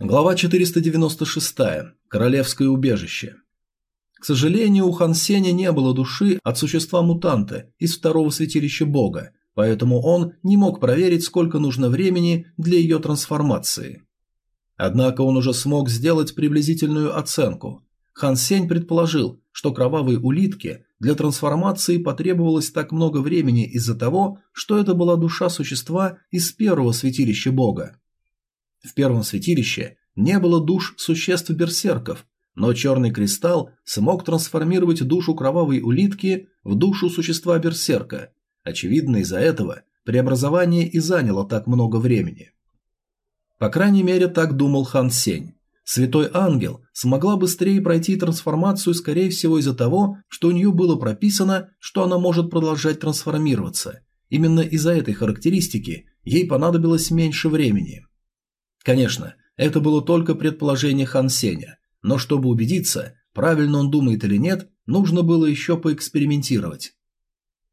Глава 496. Королевское убежище. К сожалению, у Хан Сеня не было души от существа-мутанта из второго святилища бога, поэтому он не мог проверить, сколько нужно времени для ее трансформации. Однако он уже смог сделать приблизительную оценку. Хан Сень предположил, что кровавой улитке для трансформации потребовалось так много времени из-за того, что это была душа существа из первого святилища бога. В первом святилище не было душ существ-берсерков, но черный кристалл смог трансформировать душу кровавой улитки в душу существа-берсерка. Очевидно, из-за этого преобразование и заняло так много времени. По крайней мере, так думал Хан Сень. Святой Ангел смогла быстрее пройти трансформацию, скорее всего, из-за того, что у нее было прописано, что она может продолжать трансформироваться. Именно из-за этой характеристики ей понадобилось меньше времени. Конечно, это было только предположение Хан Сеня, но чтобы убедиться, правильно он думает или нет, нужно было еще поэкспериментировать.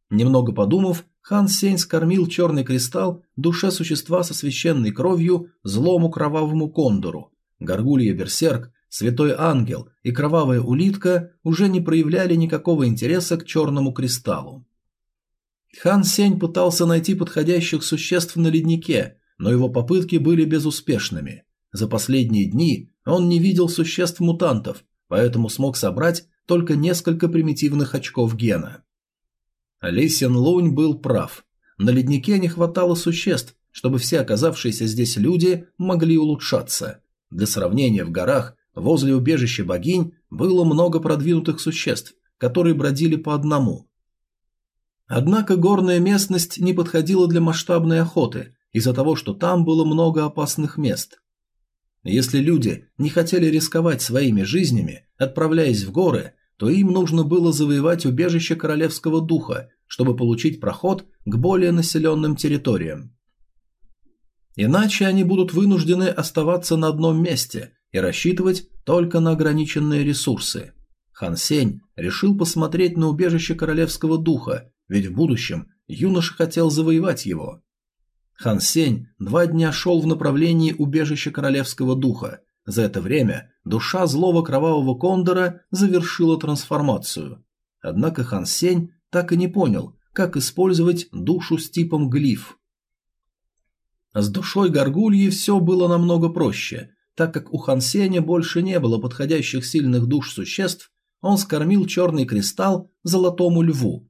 Немного подумав, Хан Сень скормил черный кристалл душе существа со священной кровью злому кровавому кондору. Горгулья-берсерк, святой ангел и кровавая улитка уже не проявляли никакого интереса к черному кристаллу. Хан Сень пытался найти подходящих существ на леднике, но его попытки были безуспешными. За последние дни он не видел существ-мутантов, поэтому смог собрать только несколько примитивных очков гена. Ли Сен Лунь был прав. На леднике не хватало существ, чтобы все оказавшиеся здесь люди могли улучшаться. Для сравнения, в горах возле убежища богинь было много продвинутых существ, которые бродили по одному. Однако горная местность не подходила для масштабной охоты, из-за того, что там было много опасных мест. Если люди не хотели рисковать своими жизнями, отправляясь в горы, то им нужно было завоевать убежище королевского духа, чтобы получить проход к более населенным территориям. Иначе они будут вынуждены оставаться на одном месте и рассчитывать только на ограниченные ресурсы. Хан Сень решил посмотреть на убежище королевского духа, ведь в будущем юноша хотел завоевать его. Хан Сень два дня шел в направлении убежища королевского духа. За это время душа злого кровавого кондора завершила трансформацию. Однако Хан Сень так и не понял, как использовать душу с типом глиф. С душой горгульи все было намного проще. Так как у Хан Сеня больше не было подходящих сильных душ существ, он скормил черный кристалл золотому льву.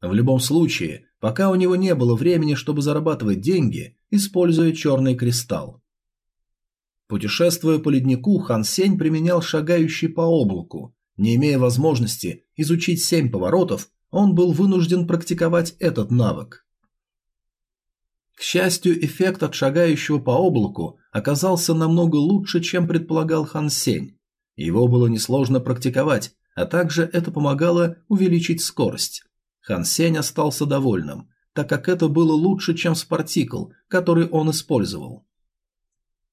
В любом случае, пока у него не было времени, чтобы зарабатывать деньги, используя черный кристалл. Путешествуя по леднику, Хан Сень применял шагающий по облаку. Не имея возможности изучить семь поворотов, он был вынужден практиковать этот навык. К счастью, эффект от шагающего по облаку оказался намного лучше, чем предполагал Хан Сень. Его было несложно практиковать, а также это помогало увеличить скорость. Хан Сень остался довольным, так как это было лучше, чем спартикл, который он использовал.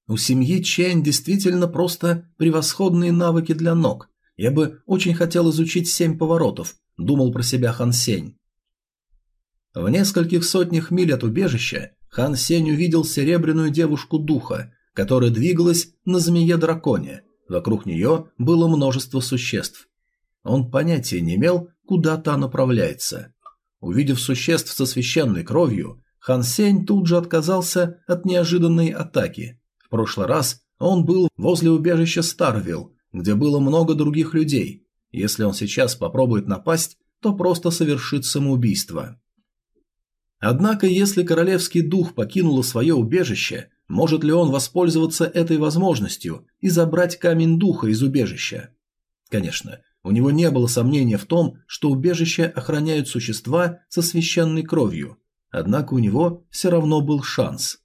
У семьи Чэнь действительно просто превосходные навыки для ног. Я бы очень хотел изучить семь поворотов, думал про себя Хан Сень. В нескольких сотнях миль от убежища Хан Сень увидел серебряную девушку духа, которая двигалась на змее-драконе. Вокруг нее было множество существ. Он понятия не имел, куда та направляется. Увидев существ со священной кровью, Хан Сень тут же отказался от неожиданной атаки. В прошлый раз он был возле убежища Старвилл, где было много других людей. Если он сейчас попробует напасть, то просто совершит самоубийство. Однако, если королевский дух покинул свое убежище, может ли он воспользоваться этой возможностью и забрать камень духа из убежища? Конечно, у него не было сомнения в том, что убежище охраняют существа со священной кровью, однако у него все равно был шанс.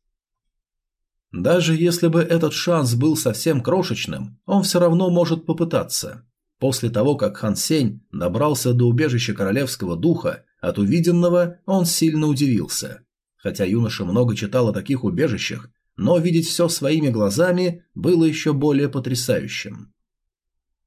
Даже если бы этот шанс был совсем крошечным, он все равно может попытаться. После того, как Хан Сень добрался до убежища королевского духа, от увиденного он сильно удивился. Хотя юноша много читал о таких убежищах, но видеть все своими глазами было еще более потрясающим.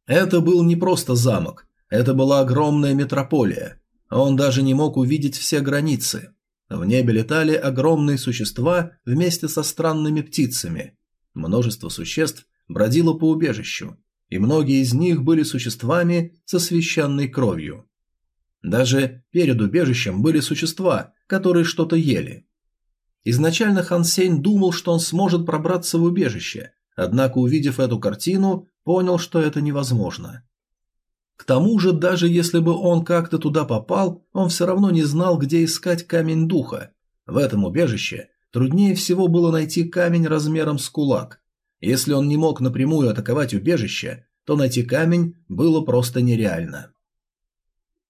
Это был не просто замок, это была огромная метрополия. Он даже не мог увидеть все границы. В небе летали огромные существа вместе со странными птицами. Множество существ бродило по убежищу, и многие из них были существами со священной кровью. Даже перед убежищем были существа, которые что-то ели. Изначально Хан думал, что он сможет пробраться в убежище, однако, увидев эту картину, понял, что это невозможно. К тому же, даже если бы он как-то туда попал, он все равно не знал, где искать камень духа. В этом убежище труднее всего было найти камень размером с кулак. Если он не мог напрямую атаковать убежище, то найти камень было просто нереально.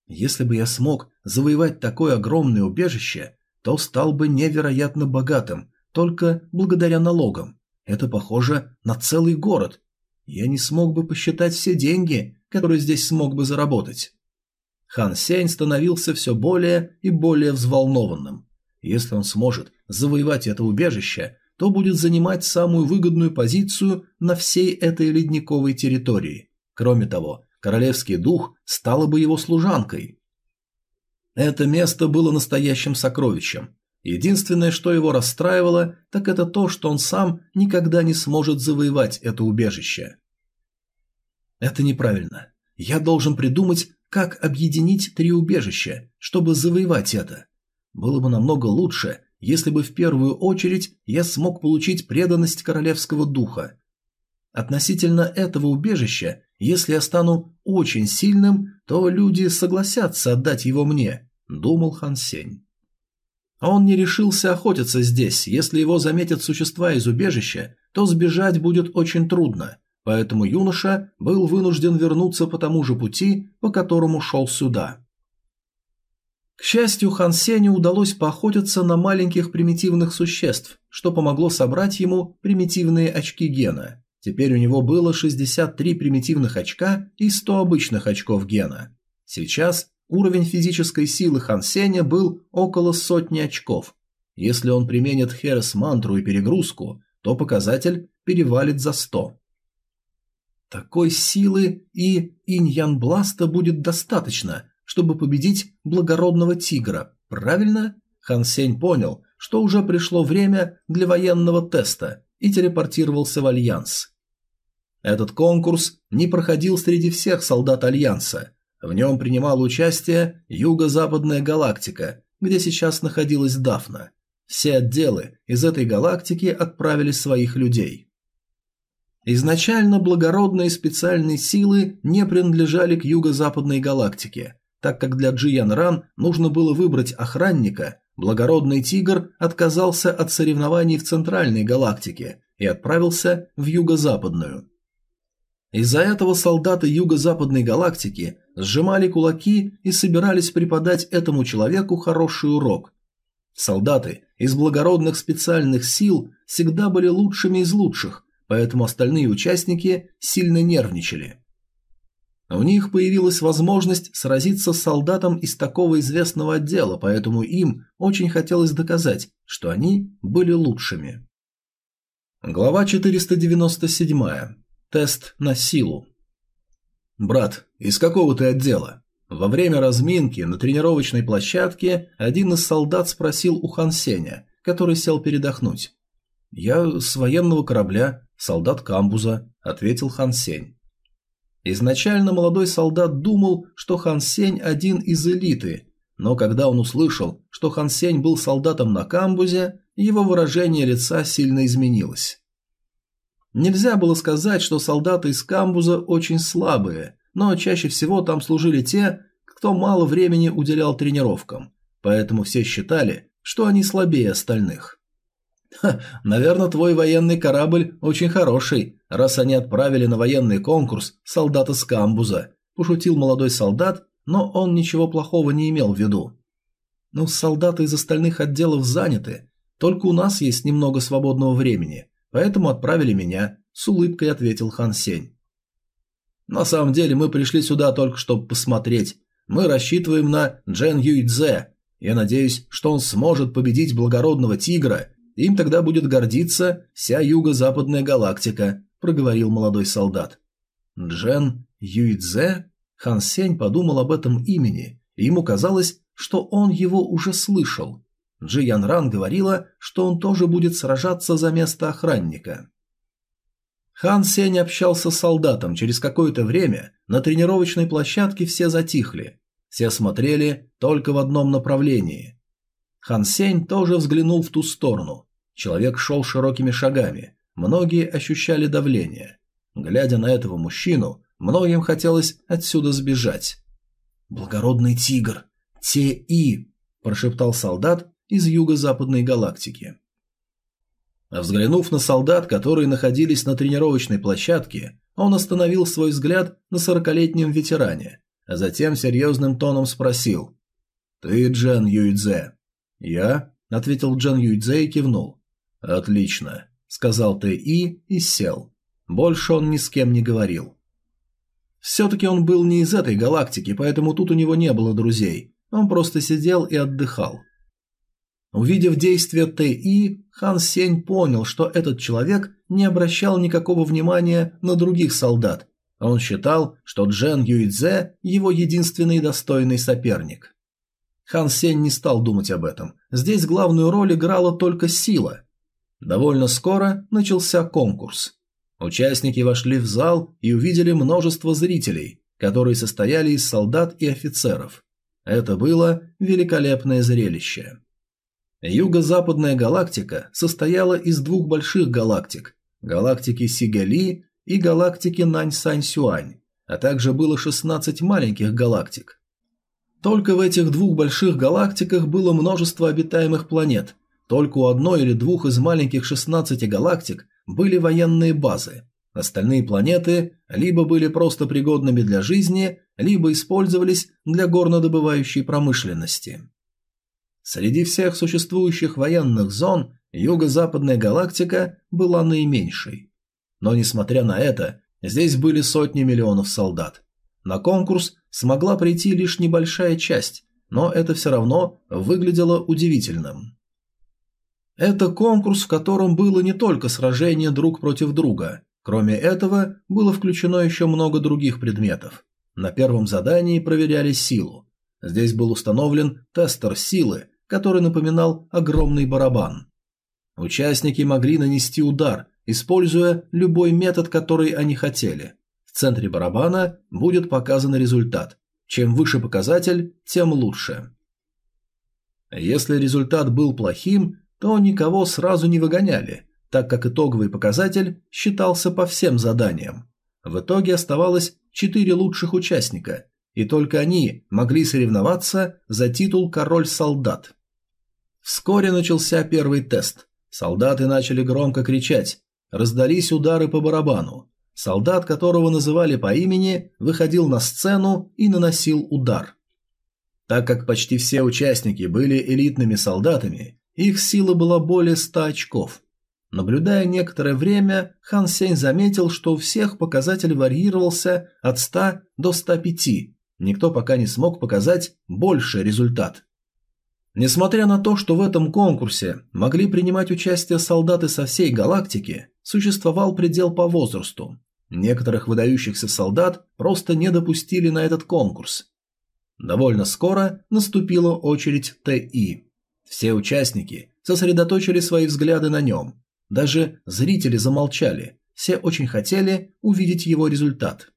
Если бы я смог завоевать такое огромное убежище, то стал бы невероятно богатым, только благодаря налогам. Это похоже на целый город. Я не смог бы посчитать все деньги, которые здесь смог бы заработать. Хан Сень становился все более и более взволнованным. Если он сможет завоевать это убежище, то будет занимать самую выгодную позицию на всей этой ледниковой территории. Кроме того, королевский дух стала бы его служанкой. Это место было настоящим сокровищем. Единственное, что его расстраивало, так это то, что он сам никогда не сможет завоевать это убежище. Это неправильно. Я должен придумать, как объединить три убежища, чтобы завоевать это. Было бы намного лучше, если бы в первую очередь я смог получить преданность королевского духа. Относительно этого убежища, если я стану очень сильным, то люди согласятся отдать его мне, думал Хан Сень. Он не решился охотиться здесь, если его заметят существа из убежища, то сбежать будет очень трудно, поэтому юноша был вынужден вернуться по тому же пути, по которому шел сюда. К счастью, Хан Сеню удалось поохотиться на маленьких примитивных существ, что помогло собрать ему примитивные очки гена. Теперь у него было 63 примитивных очка и 100 обычных очков гена. Сейчас уровень физической силы Хан Сеня был около сотни очков. Если он применит Ересь-мантру и перегрузку, то показатель перевалит за 100. Такой силы и инь-ян-бласта будет достаточно, чтобы победить благородного тигра, правильно? Хан Сень понял, что уже пришло время для военного теста и телепортировался в Альянс. Этот конкурс не проходил среди всех солдат Альянса. В нем принимала участие Юго-Западная галактика, где сейчас находилась Дафна. Все отделы из этой галактики отправили своих людей. Изначально благородные специальные силы не принадлежали к Юго-Западной галактике, так как для Джиян Ран нужно было выбрать охранника, благородный тигр отказался от соревнований в Центральной галактике и отправился в Юго-Западную. Из-за этого солдаты Юго-Западной галактики сжимали кулаки и собирались преподать этому человеку хороший урок. Солдаты из благородных специальных сил всегда были лучшими из лучших, поэтому остальные участники сильно нервничали. У них появилась возможность сразиться с солдатом из такого известного отдела, поэтому им очень хотелось доказать, что они были лучшими. Глава 497. Тест на силу. «Брат, из какого ты отдела?» Во время разминки на тренировочной площадке один из солдат спросил у Хан Сеня, который сел передохнуть. «Я с военного корабля, солдат камбуза», — ответил Хан Сень. Изначально молодой солдат думал, что Хан Сень один из элиты, но когда он услышал, что Хан Сень был солдатом на камбузе, его выражение лица сильно изменилось. Нельзя было сказать, что солдаты из камбуза очень слабые, но чаще всего там служили те, кто мало времени уделял тренировкам, поэтому все считали, что они слабее остальных. Ха, наверное, твой военный корабль очень хороший, раз они отправили на военный конкурс солдата с камбуза, пошутил молодой солдат, но он ничего плохого не имел в виду. Ну, солдаты из остальных отделов заняты, только у нас есть немного свободного времени, поэтому отправили меня, с улыбкой ответил Хан Сень. На самом деле мы пришли сюда только чтобы посмотреть. Мы рассчитываем на Джен Юйдзе. Я надеюсь, что он сможет победить благородного тигра им тогда будет гордиться вся юго-западная галактика», – проговорил молодой солдат. Джен Юйдзе? Хан Сень подумал об этом имени, и ему казалось, что он его уже слышал. Джи Ян Ран говорила, что он тоже будет сражаться за место охранника. Хан Сень общался с солдатом, через какое-то время на тренировочной площадке все затихли. Все смотрели только в одном направлении. Хан Сень тоже взглянул в ту сторону. Человек шел широкими шагами. Многие ощущали давление. Глядя на этого мужчину, многим хотелось отсюда сбежать. «Благородный тигр! Те-И!» – прошептал солдат из юго-западной галактики. Взглянув на солдат, которые находились на тренировочной площадке, он остановил свой взгляд на сорокалетнем ветеране, а затем серьезным тоном спросил «Ты Джан Юйдзе?» «Я?» – ответил Джан Юйдзе и кивнул. «Отлично», – сказал Тэ-И и сел. Больше он ни с кем не говорил. Все-таки он был не из этой галактики, поэтому тут у него не было друзей. Он просто сидел и отдыхал. Увидев действия Тэ-И, Хан Сень понял, что этот человек не обращал никакого внимания на других солдат. Он считал, что Джен Юйцзе – его единственный достойный соперник. Хан Сень не стал думать об этом. Здесь главную роль играла только сила. Довольно скоро начался конкурс. Участники вошли в зал и увидели множество зрителей, которые состояли из солдат и офицеров. Это было великолепное зрелище. Юго-западная галактика состояла из двух больших галактик – галактики Сигали и галактики Нань-Сань-Сюань, а также было 16 маленьких галактик. Только в этих двух больших галактиках было множество обитаемых планет, только у одной или двух из маленьких 16 галактик были военные базы. Остальные планеты либо были просто пригодными для жизни, либо использовались для горнодобывающей промышленности. Среди всех существующих военных зон юго-западная галактика была наименьшей. Но несмотря на это, здесь были сотни миллионов солдат. На конкурс смогла прийти лишь небольшая часть, но это все равно выглядело удивительным. Это конкурс, в котором было не только сражение друг против друга. Кроме этого, было включено еще много других предметов. На первом задании проверяли силу. Здесь был установлен тестер силы, который напоминал огромный барабан. Участники могли нанести удар, используя любой метод, который они хотели. В центре барабана будет показан результат. Чем выше показатель, тем лучше. Если результат был плохим, то никого сразу не выгоняли, так как итоговый показатель считался по всем заданиям. В итоге оставалось 4 лучших участника, и только они могли соревноваться за титул «Король-солдат». Вскоре начался первый тест. Солдаты начали громко кричать. Раздались удары по барабану. Солдат, которого называли по имени, выходил на сцену и наносил удар. Так как почти все участники были элитными солдатами, их сила была более 100 очков. Наблюдая некоторое время, Хан Сень заметил, что у всех показатель варьировался от 100 до 105. Никто пока не смог показать больший результат. Несмотря на то, что в этом конкурсе могли принимать участие солдаты со всей галактики, существовал предел по возрасту. Некоторых выдающихся солдат просто не допустили на этот конкурс. Довольно скоро наступила очередь ТИ. Все участники сосредоточили свои взгляды на нем. Даже зрители замолчали, все очень хотели увидеть его результат.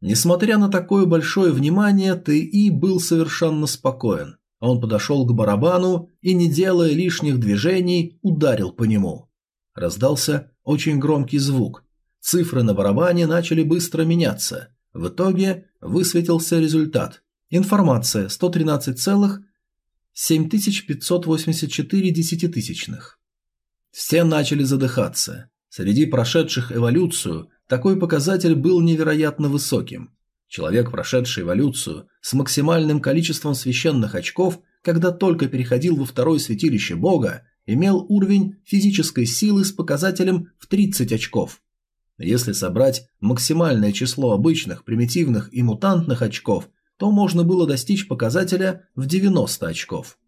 Несмотря на такое большое внимание, ТИ был совершенно спокоен – он подошел к барабану и, не делая лишних движений, ударил по нему. Раздался очень громкий звук. Цифры на барабане начали быстро меняться. В итоге высветился результат. Информация 113,7584 десятитысячных. Все начали задыхаться. Среди прошедших эволюцию такой показатель был невероятно высоким. Человек, прошедший эволюцию с максимальным количеством священных очков, когда только переходил во второе святилище бога, имел уровень физической силы с показателем в 30 очков. Если собрать максимальное число обычных, примитивных и мутантных очков, то можно было достичь показателя в 90 очков.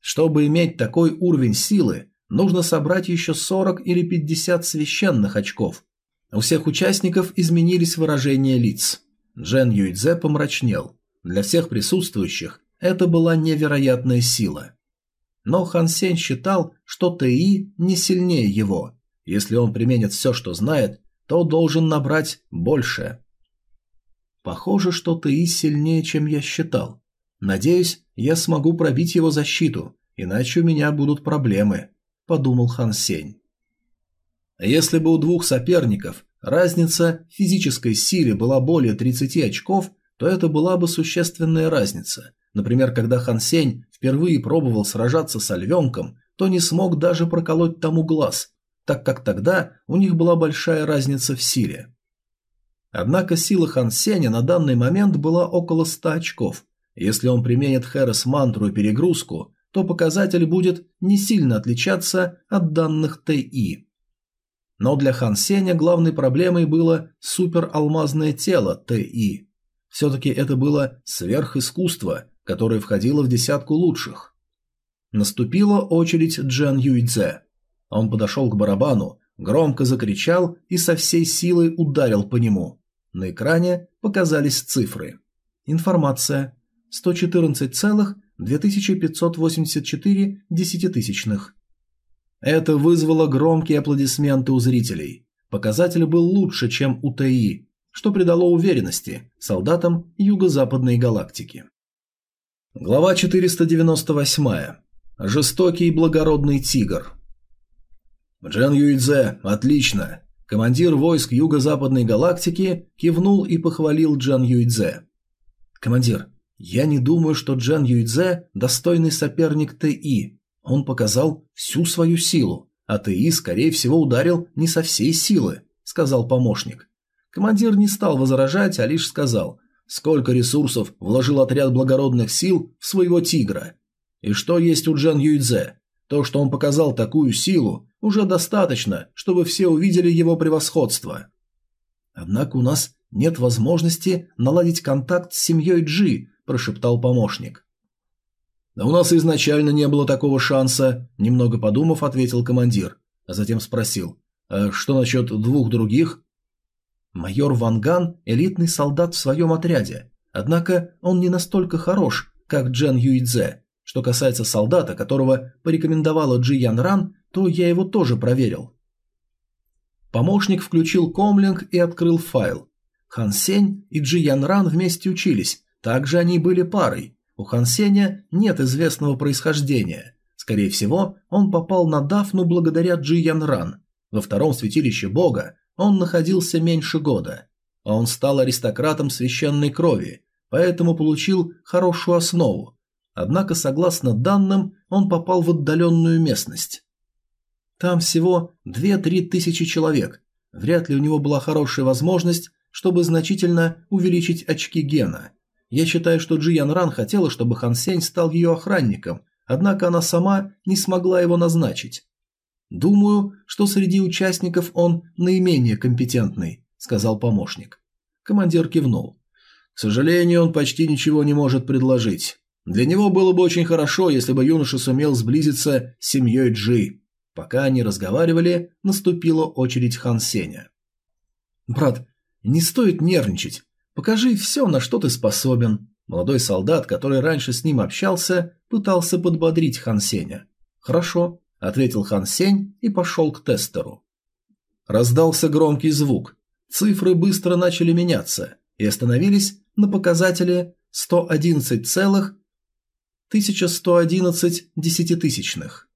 Чтобы иметь такой уровень силы, нужно собрать еще 40 или 50 священных очков, у всех участников изменились выражения лиц. Джен Юйцзе помрачнел. Для всех присутствующих это была невероятная сила. Но Хан Сень считал, что Тэи не сильнее его. Если он применит все, что знает, то должен набрать больше. Похоже, что Таи сильнее, чем я считал. Надеюсь, я смогу пробить его защиту, иначе у меня будут проблемы, подумал Хан Сень. Если бы у двух соперников разница в физической силе была более 30 очков, то это была бы существенная разница. Например, когда Хан Сень впервые пробовал сражаться с львенком, то не смог даже проколоть тому глаз, так как тогда у них была большая разница в силе. Однако сила Хан Сеня на данный момент была около 100 очков. Если он применит Хэрос мантру и перегрузку, то показатель будет не сильно отличаться от данных ТИ. Но для Хан Сеня главной проблемой было супералмазное тело ТИ. Все-таки это было сверхискусство, которое входило в десятку лучших. Наступила очередь Джан Юйцзе. Он подошел к барабану, громко закричал и со всей силой ударил по нему. На экране показались цифры. Информация. 114,2584 десятитысячных. Это вызвало громкие аплодисменты у зрителей. Показатель был лучше, чем у ТИ, что придало уверенности солдатам Юго-Западной галактики. Глава 498. Жестокий благородный тигр. Джан Юйдзе, отлично. Командир войск Юго-Западной галактики кивнул и похвалил Джан Юйдзе. Командир, я не думаю, что Джан Юйдзе достойный соперник ТИ. Он показал всю свою силу, а ТИ, скорее всего, ударил не со всей силы, сказал помощник. Командир не стал возражать, а лишь сказал, сколько ресурсов вложил отряд благородных сил в своего тигра. И что есть у Джан Юйдзе? То, что он показал такую силу, уже достаточно, чтобы все увидели его превосходство. Однако у нас нет возможности наладить контакт с семьей Джи, прошептал помощник. Да у нас изначально не было такого шанса, немного подумав, ответил командир, а затем спросил: а что насчет двух других? Майор Ванган – элитный солдат в своем отряде, однако он не настолько хорош, как Джен Юйдзе. Что касается солдата, которого порекомендовала Джи Ян Ран, то я его тоже проверил. Помощник включил комлинг и открыл файл. Хан Сень и Джи Ян Ран вместе учились, также они были парой. У Хан Сеня нет известного происхождения. Скорее всего, он попал на Дафну благодаря Джи Ян Ран. Во втором святилище бога он находился меньше года. Он стал аристократом священной крови, поэтому получил хорошую основу, Однако, согласно данным, он попал в отдаленную местность. Там всего 2-3 тысячи человек. Вряд ли у него была хорошая возможность, чтобы значительно увеличить очки гена. Я считаю, что Джи Ян Ран хотела, чтобы Хан Сень стал ее охранником, однако она сама не смогла его назначить. «Думаю, что среди участников он наименее компетентный», – сказал помощник. Командир кивнул. «К сожалению, он почти ничего не может предложить. Для него было бы очень хорошо, если бы юноша сумел сблизиться с семьей Джи. Пока они разговаривали, наступила очередь Хан Сеня. «Брат, не стоит нервничать. Покажи все, на что ты способен». Молодой солдат, который раньше с ним общался, пытался подбодрить Хан Сеня. «Хорошо», — ответил Хан Сень и пошел к тестеру. Раздался громкий звук. Цифры быстро начали меняться и остановились на показателе 111,5 1111 десятитысячных.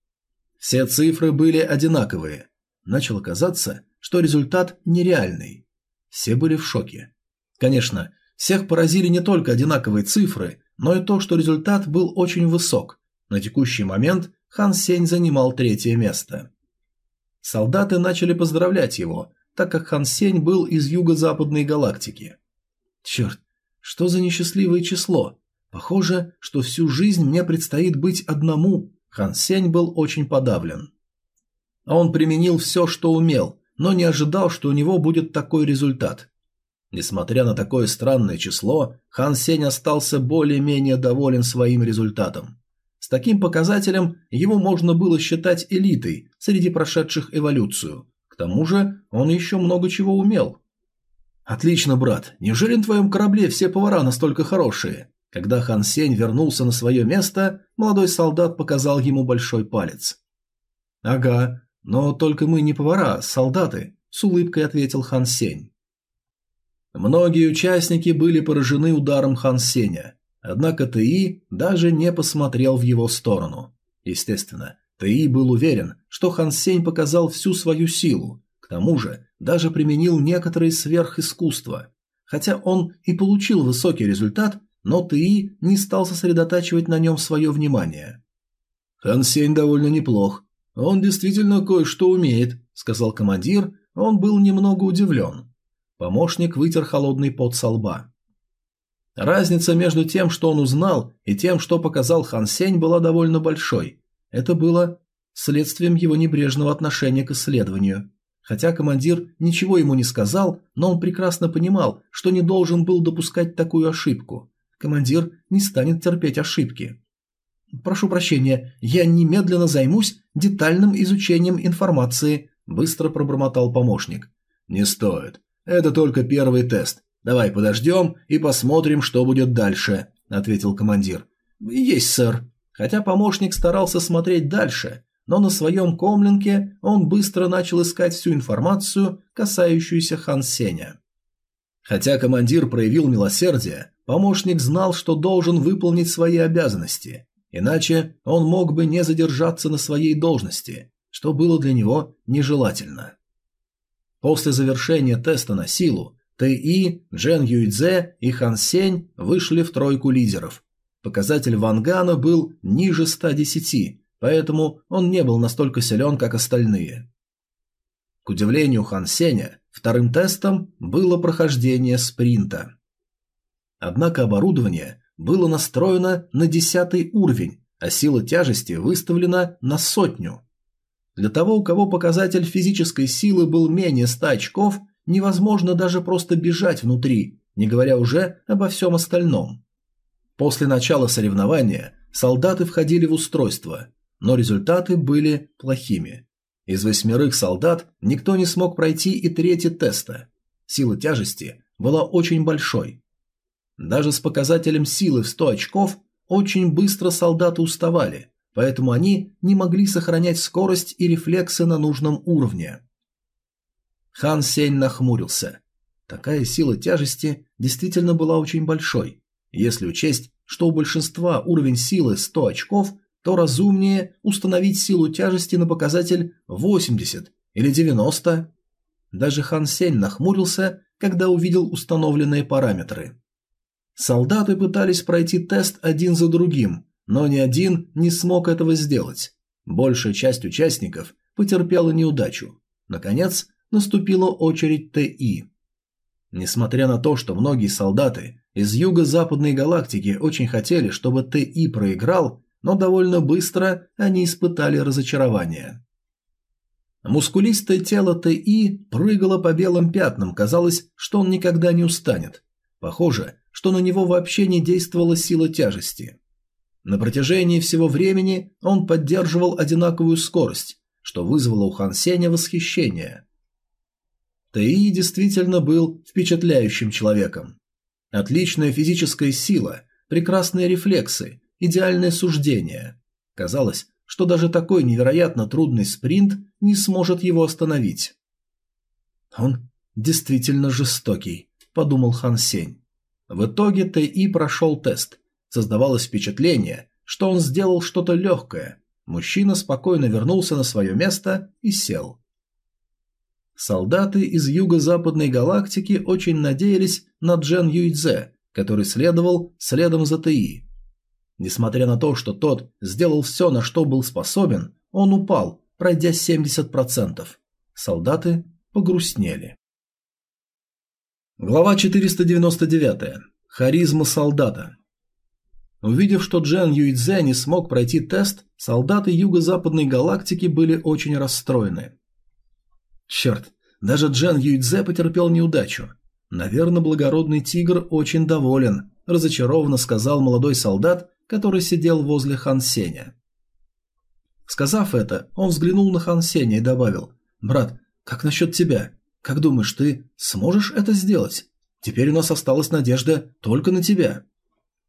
Все цифры были одинаковые. Начало казаться, что результат нереальный. Все были в шоке. Конечно, всех поразили не только одинаковые цифры, но и то, что результат был очень высок. На текущий момент Хан Сень занимал третье место. Солдаты начали поздравлять его, так как Хан Сень был из юго-западной галактики. Черт, что за несчастливое число? Похоже, что всю жизнь мне предстоит быть одному. Хан Сень был очень подавлен. Он применил все, что умел, но не ожидал, что у него будет такой результат. Несмотря на такое странное число, Хан Сень остался более-менее доволен своим результатом. С таким показателем его можно было считать элитой среди прошедших эволюцию. К тому же он еще много чего умел. «Отлично, брат. Неужели на твоем корабле все повара настолько хорошие?» Когда Хан Сень вернулся на свое место, молодой солдат показал ему большой палец. «Ага, Но только мы не повара, а солдаты, с улыбкой ответил Хан Сень. Многие участники были поражены ударом Хан Сеня, однако Ти даже не посмотрел в его сторону. Естественно, Ти был уверен, что Хан Сень показал всю свою силу, к тому же даже применил некоторые сверхискусства. Хотя он и получил высокий результат, но Ти не стал сосредотачивать на нем свое внимание. «Хан Сень довольно неплох. Он действительно кое-что умеет», — сказал командир, он был немного удивлен. Помощник вытер холодный пот со лба. Разница между тем, что он узнал, и тем, что показал Хан Сень, была довольно большой. Это было следствием его небрежного отношения к исследованию. Хотя командир ничего ему не сказал, но он прекрасно понимал, что не должен был допускать такую ошибку. Командир не станет терпеть ошибки. «Прошу прощения, я немедленно займусь детальным изучением информации», – быстро пробормотал помощник. «Не стоит. Это только первый тест. Давай подождем и посмотрим, что будет дальше», – ответил командир. «Есть, сэр». Хотя помощник старался смотреть дальше, но на своем комлинке он быстро начал искать всю информацию, касающуюся Хан Сеня. Хотя командир проявил милосердие, помощник знал, что должен выполнить свои обязанности, иначе он мог бы не задержаться на своей должности, что было для него нежелательно. После завершения теста на силу, Тэ-И, Джен Юйцзе и Хан Сень вышли в тройку лидеров. Показатель Вангана был ниже 110, поэтому он не был настолько силен, как остальные. К удивлению Хан Сеня, вторым тестом было прохождение спринта. Однако оборудование было настроено на десятый уровень, а сила тяжести выставлена на сотню. Для того, у кого показатель физической силы был менее 100 очков, невозможно даже просто бежать внутри, не говоря уже обо всем остальном. После начала соревнования солдаты входили в устройство, но результаты были плохими. Из восьмерых солдат никто не смог пройти и третий теста. Сила тяжести была очень большой. Даже с показателем силы в 100 очков очень быстро солдаты уставали, поэтому они не могли сохранять скорость и рефлексы на нужном уровне. Хан Сень нахмурился. Такая сила тяжести действительно была очень большой. Если учесть, что у большинства уровень силы 100 очков, то разумнее установить силу тяжести на показатель 80 или 90. Даже Хан Сень нахмурился, когда увидел установленные параметры. Солдаты пытались пройти тест один за другим, но ни один не смог этого сделать. Большая часть участников потерпела неудачу. Наконец, наступила очередь ТИ. Несмотря на то, что многие солдаты из юго-западной галактики очень хотели, чтобы ТИ проиграл, но довольно быстро они испытали разочарование. Мускулистое тело ТИ прыгало по белым пятнам, казалось, что он никогда не устанет. Похоже, что на него вообще не действовала сила тяжести. На протяжении всего времени он поддерживал одинаковую скорость, что вызвало у Хан Сеня восхищение. Таи действительно был впечатляющим человеком. Отличная физическая сила, прекрасные рефлексы, идеальное суждение. Казалось, что даже такой невероятно трудный спринт не сможет его остановить. «Он действительно жестокий», – подумал Хан Сень. В итоге Таи прошел тест, Создавалось впечатление, что он сделал что-то легкое. Мужчина спокойно вернулся на свое место и сел. Солдаты из юго-западной галактики очень надеялись на Джен Юйдзе, который следовал следом за ТИ. Несмотря на то, что тот сделал все, на что был способен, он упал, пройдя 70%. Солдаты погрустнели. Глава 499. Харизма солдата. Увидев, что Джен Юйцзе не смог пройти тест, солдаты юго-западной галактики были очень расстроены. Черт, даже Джен Юйцзе потерпел неудачу. Наверное, благородный тигр очень доволен, разочарованно сказал молодой солдат, который сидел возле Хан Сеня. Сказав это, он взглянул на Хан Сеня и добавил, «Брат, как насчет тебя? Как думаешь, ты сможешь это сделать? Теперь у нас осталась надежда только на тебя».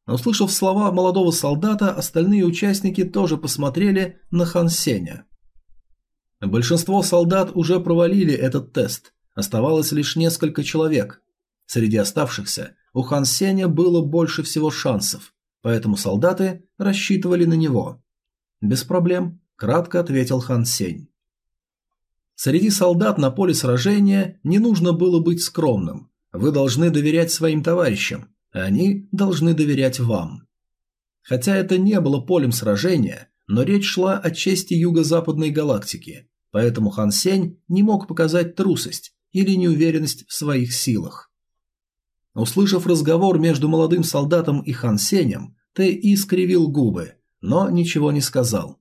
Услышав слова молодого солдата, остальные участники тоже посмотрели на Хан Сеня. Большинство солдат уже провалили этот тест, оставалось лишь несколько человек. Среди оставшихся у Хан Сеня было больше всего шансов, поэтому солдаты рассчитывали на него. «Без проблем», – кратко ответил Хан Сень. Среди солдат на поле сражения не нужно было быть скромным. Вы должны доверять своим товарищам, они должны доверять вам. Хотя это не было полем сражения, но речь шла о чести юго-западной галактики, поэтому Хан Сень не мог показать трусость или неуверенность в своих силах. Услышав разговор между молодым солдатом и Хан Сенем, Т.И. скривил губы, но ничего не сказал.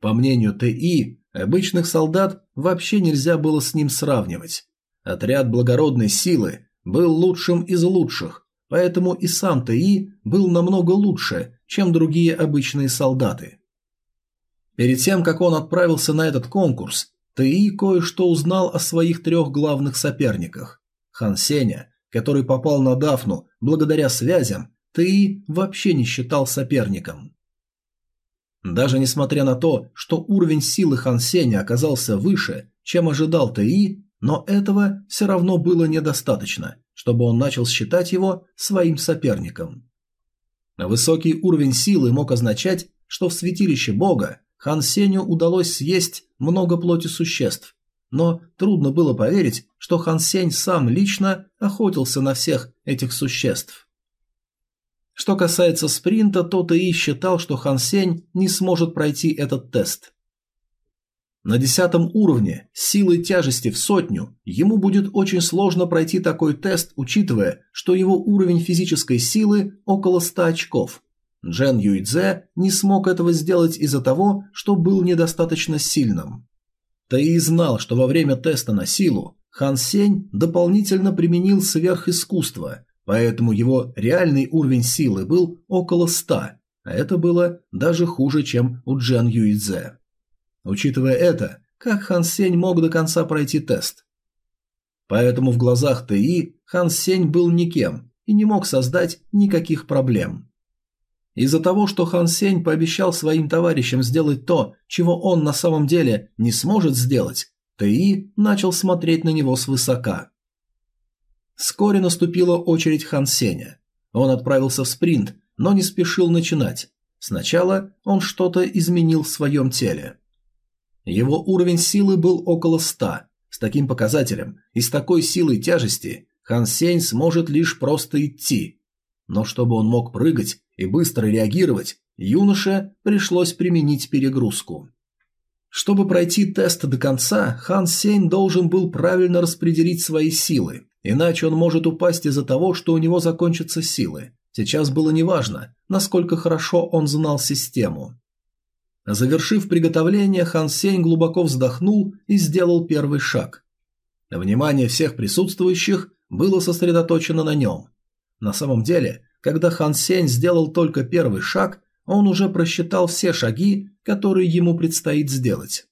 По мнению Т.И., обычных солдат вообще нельзя было с ним сравнивать. Отряд благородной силы был лучшим из лучших, поэтому и сам Т.И. был намного лучше, чем другие обычные солдаты. Перед тем, как он отправился на этот конкурс, Т.И. кое-что узнал о своих трех главных соперниках. Хан Сеня, который попал на Дафну благодаря связям, Т.И. вообще не считал соперником. Даже несмотря на то, что уровень силы Хан Сеня оказался выше, чем ожидал Т.И., но этого все равно было недостаточно, чтобы он начал считать его своим соперником. Высокий уровень силы мог означать, что в святилище бога Хан Сеню удалось съесть много плоти существ, но трудно было поверить, что Хан Сень сам лично охотился на всех этих существ. Что касается спринта, то и считал, что Хан Сень не сможет пройти этот тест. На десятом уровне, силой тяжести в сотню, ему будет очень сложно пройти такой тест, учитывая, что его уровень физической силы около 100 очков. Джен Юйдзе не смог этого сделать из-за того, что был недостаточно сильным. Таи знал, что во время теста на силу Хан Сень дополнительно применил сверхискусство, поэтому его реальный уровень силы был около 100, а это было даже хуже, чем у Джен Юйдзе. Учитывая это, как Хан Сень мог до конца пройти тест? Поэтому в глазах Таи Хан Сень был никем и не мог создать никаких проблем. Из-за того, что Хан Сень пообещал своим товарищам сделать то, чего он на самом деле не сможет сделать, Тэи начал смотреть на него свысока. Вскоре наступила очередь Хан Сеня. Он отправился в спринт, но не спешил начинать. Сначала он что-то изменил в своем теле. Его уровень силы был около 100. С таким показателем и с такой силой тяжести Хан Сень сможет лишь просто идти. Но чтобы он мог прыгать, и быстро реагировать, юноше пришлось применить перегрузку. Чтобы пройти тест до конца, Хан Сень должен был правильно распределить свои силы, иначе он может упасть из-за того, что у него закончатся силы. Сейчас было неважно, насколько хорошо он знал систему. Завершив приготовление, Хан Сень глубоко вздохнул и сделал первый шаг. Внимание всех присутствующих было сосредоточено на нем. На самом деле, когда Хан Сень сделал только первый шаг, он уже просчитал все шаги, которые ему предстоит сделать.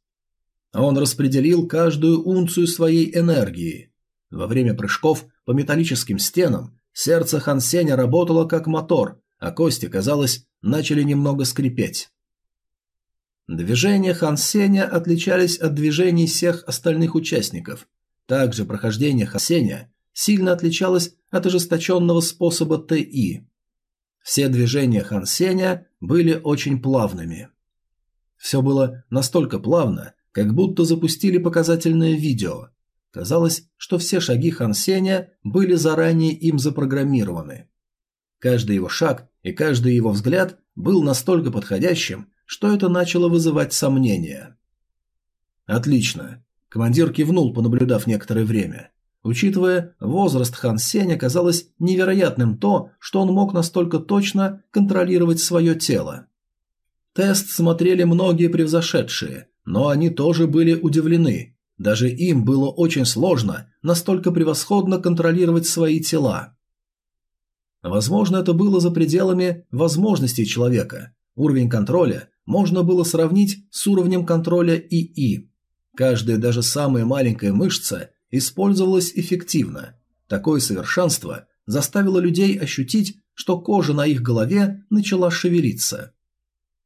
Он распределил каждую унцию своей энергии. Во время прыжков по металлическим стенам сердце Хан Сеня работало как мотор, а кости, казалось, начали немного скрипеть. Движения Хан Сеня отличались от движений всех остальных участников. Также прохождение Хан Сеня сильно отличалась от ожесточенного способа ТИ. Все движения Хан Сеня были очень плавными. Все было настолько плавно, как будто запустили показательное видео. Казалось, что все шаги Хан Сеня были заранее им запрограммированы. Каждый его шаг и каждый его взгляд был настолько подходящим, что это начало вызывать сомнения. «Отлично», – командир кивнул, понаблюдав некоторое время. Учитывая возраст Хан Сеня, казалось невероятным то, что он мог настолько точно контролировать свое тело. Тест смотрели многие превзошедшие, но они тоже были удивлены. Даже им было очень сложно настолько превосходно контролировать свои тела. Возможно, это было за пределами возможностей человека. Уровень контроля можно было сравнить с уровнем контроля ИИ. Каждая даже самая маленькая мышца использовалось эффективно. Такое совершенство заставило людей ощутить, что кожа на их голове начала шевелиться.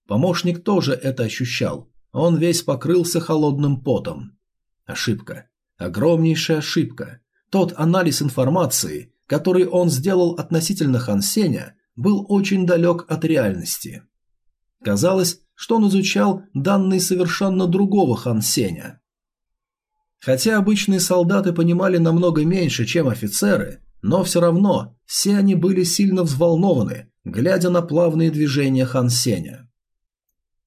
Помощник тоже это ощущал. он весь покрылся холодным потом. Ошибка. Огромнейшая ошибка. Тот анализ информации, который он сделал относительно Хан Сеня, был очень далек от реальности. Казалось, что он изучал данные совершенно другого Хан Сеня. Хотя обычные солдаты понимали намного меньше, чем офицеры, но все равно все они были сильно взволнованы, глядя на плавные движения Хан Сеня.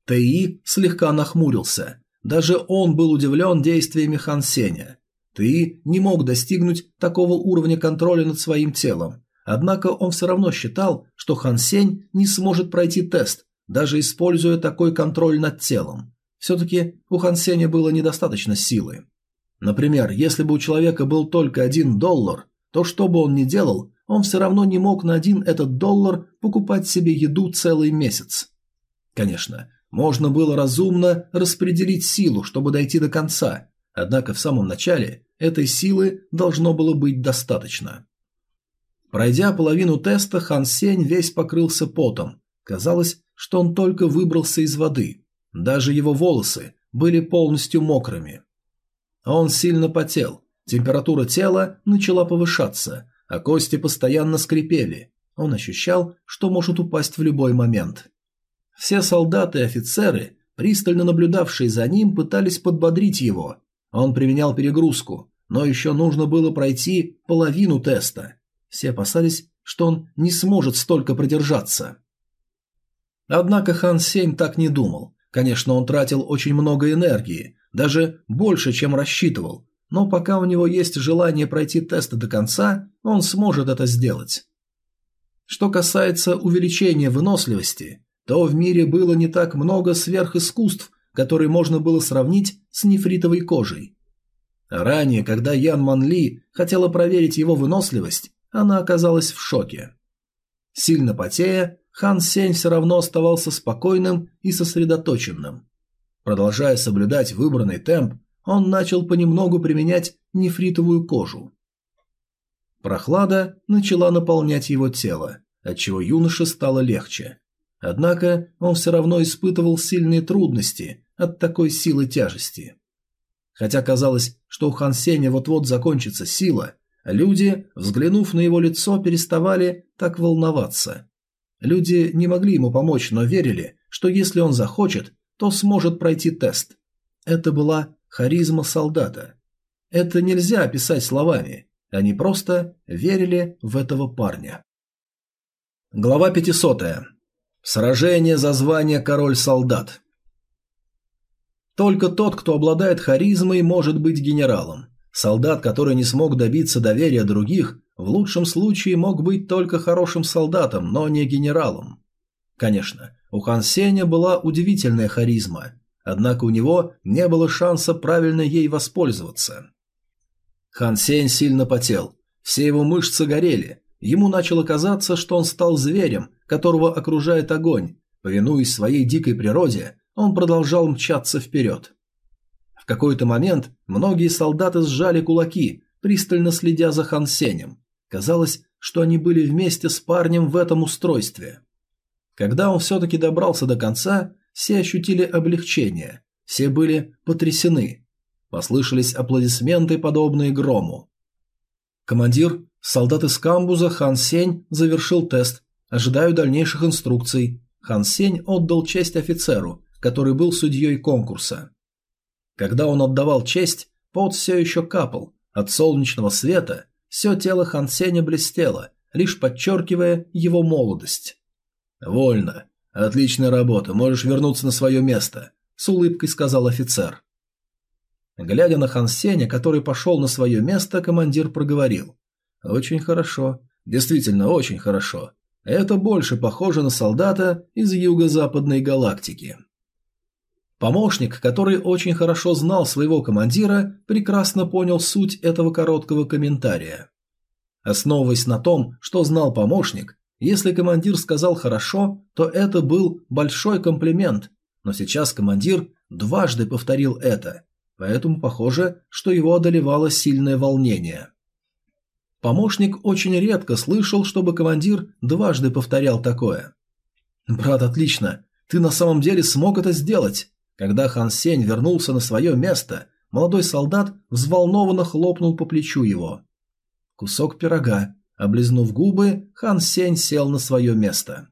Тэи слегка нахмурился. Даже он был удивлен действиями Хан Сеня. Тэи не мог достигнуть такого уровня контроля над своим телом, однако он все равно считал, что Хан Сень не сможет пройти тест, даже используя такой контроль над телом. Все-таки у Хан Сеня было недостаточно силы. Например, если бы у человека был только один доллар, то что бы он ни делал, он все равно не мог на один этот доллар покупать себе еду целый месяц. Конечно, можно было разумно распределить силу, чтобы дойти до конца, однако в самом начале этой силы должно было быть достаточно. Пройдя половину теста, Хан Сень весь покрылся потом. Казалось, что он только выбрался из воды. Даже его волосы были полностью мокрыми. Он сильно потел, температура тела начала повышаться, а кости постоянно скрипели. Он ощущал, что может упасть в любой момент. Все солдаты и офицеры, пристально наблюдавшие за ним, пытались подбодрить его. Он применял перегрузку, но еще нужно было пройти половину теста. Все опасались, что он не сможет столько продержаться. Однако Хан Сень так не думал. Конечно, он тратил очень много энергии, даже больше, чем рассчитывал, но пока у него есть желание пройти тест до конца, он сможет это сделать. Что касается увеличения выносливости, то в мире было не так много сверхискусств, которые можно было сравнить с нефритовой кожей. Ранее, когда Ян Манли хотела проверить его выносливость, она оказалась в шоке. Сильно потея, Хан Сень все равно оставался спокойным и сосредоточенным. Продолжая соблюдать выбранный темп, он начал понемногу применять нефритовую кожу. Прохлада начала наполнять его тело, отчего юноше стало легче. Однако он все равно испытывал сильные трудности от такой силы тяжести. Хотя казалось, что у Хан Сеня вот-вот закончится сила, люди, взглянув на его лицо, переставали так волноваться. Люди не могли ему помочь, но верили, что если он захочет, то сможет пройти тест. Это была харизма солдата. Это нельзя описать словами, они просто верили в этого парня. Глава 500. Сражение за звание король-солдат. Только тот, кто обладает харизмой, может быть генералом. Солдат, который не смог добиться доверия других, в лучшем случае мог быть только хорошим солдатом, но не генералом. Конечно, у Хан Сеня была удивительная харизма, однако у него не было шанса правильно ей воспользоваться. Хан Сень сильно потел, все его мышцы горели, ему начало казаться, что он стал зверем, которого окружает огонь, повинуясь своей дикой природе, он продолжал мчаться вперед. В какой-то момент многие солдаты сжали кулаки, пристально следя за Хан Сенем. Казалось, что они были вместе с парнем в этом устройстве. Когда он все-таки добрался до конца, все ощутили облегчение, все были потрясены. Послышались аплодисменты, подобные грому. Командир, солдат из камбуза Хан Сень завершил тест. Ожидаю дальнейших инструкций. Хан Сень отдал честь офицеру, который был судьей конкурса. Когда он отдавал честь, пот все еще капал. От солнечного света все тело Хан Сеня блестело, лишь подчеркивая его молодость. «Вольно. Отличная работа. Можешь вернуться на свое место», – с улыбкой сказал офицер. Глядя на Хан Сеня, который пошел на свое место, командир проговорил. «Очень хорошо. Действительно, очень хорошо. Это больше похоже на солдата из юго-западной галактики». Помощник, который очень хорошо знал своего командира, прекрасно понял суть этого короткого комментария. Основываясь на том, что знал помощник, если командир сказал «хорошо», то это был большой комплимент, но сейчас командир дважды повторил это, поэтому похоже, что его одолевало сильное волнение. Помощник очень редко слышал, чтобы командир дважды повторял такое. «Брат, отлично. Ты на самом деле смог это сделать». Когда Хан Сень вернулся на свое место, молодой солдат взволнованно хлопнул по плечу его. Кусок пирога. Облизнув губы, Хан Сень сел на свое место.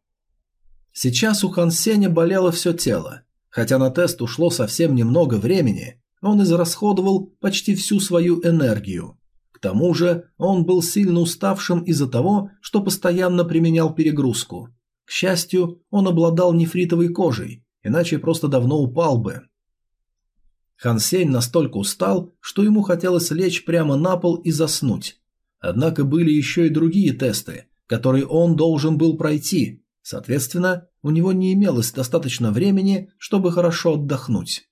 Сейчас у Хан Сеня болело все тело. Хотя на тест ушло совсем немного времени, он израсходовал почти всю свою энергию. К тому же он был сильно уставшим из-за того, что постоянно применял перегрузку. К счастью, он обладал нефритовой кожей, иначе просто давно упал бы. Хан Сень настолько устал, что ему хотелось лечь прямо на пол и заснуть. Однако были еще и другие тесты, которые он должен был пройти, соответственно, у него не имелось достаточно времени, чтобы хорошо отдохнуть.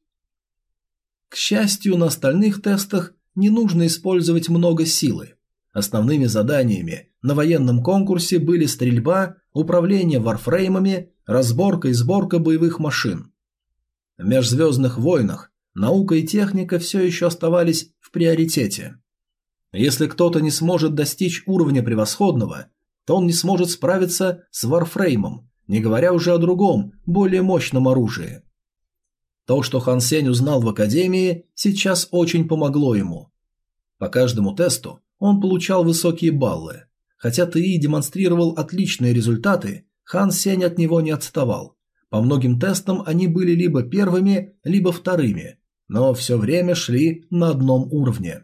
К счастью, на остальных тестах не нужно использовать много силы. Основными заданиями на военном конкурсе были стрельба, управление варфреймами, разборка и сборка боевых машин. В межзвездных войнах наука и техника все еще оставались в приоритете. Если кто-то не сможет достичь уровня превосходного, то он не сможет справиться с варфреймом, не говоря уже о другом, более мощном оружии. То, что Хан Сень узнал в академии, сейчас очень помогло ему. По каждому тесту он получал высокие баллы. Хотя ТИ демонстрировал отличные результаты, Хан Сень от него не отставал. По многим тестам они были либо первыми, либо вторыми, но все время шли на одном уровне.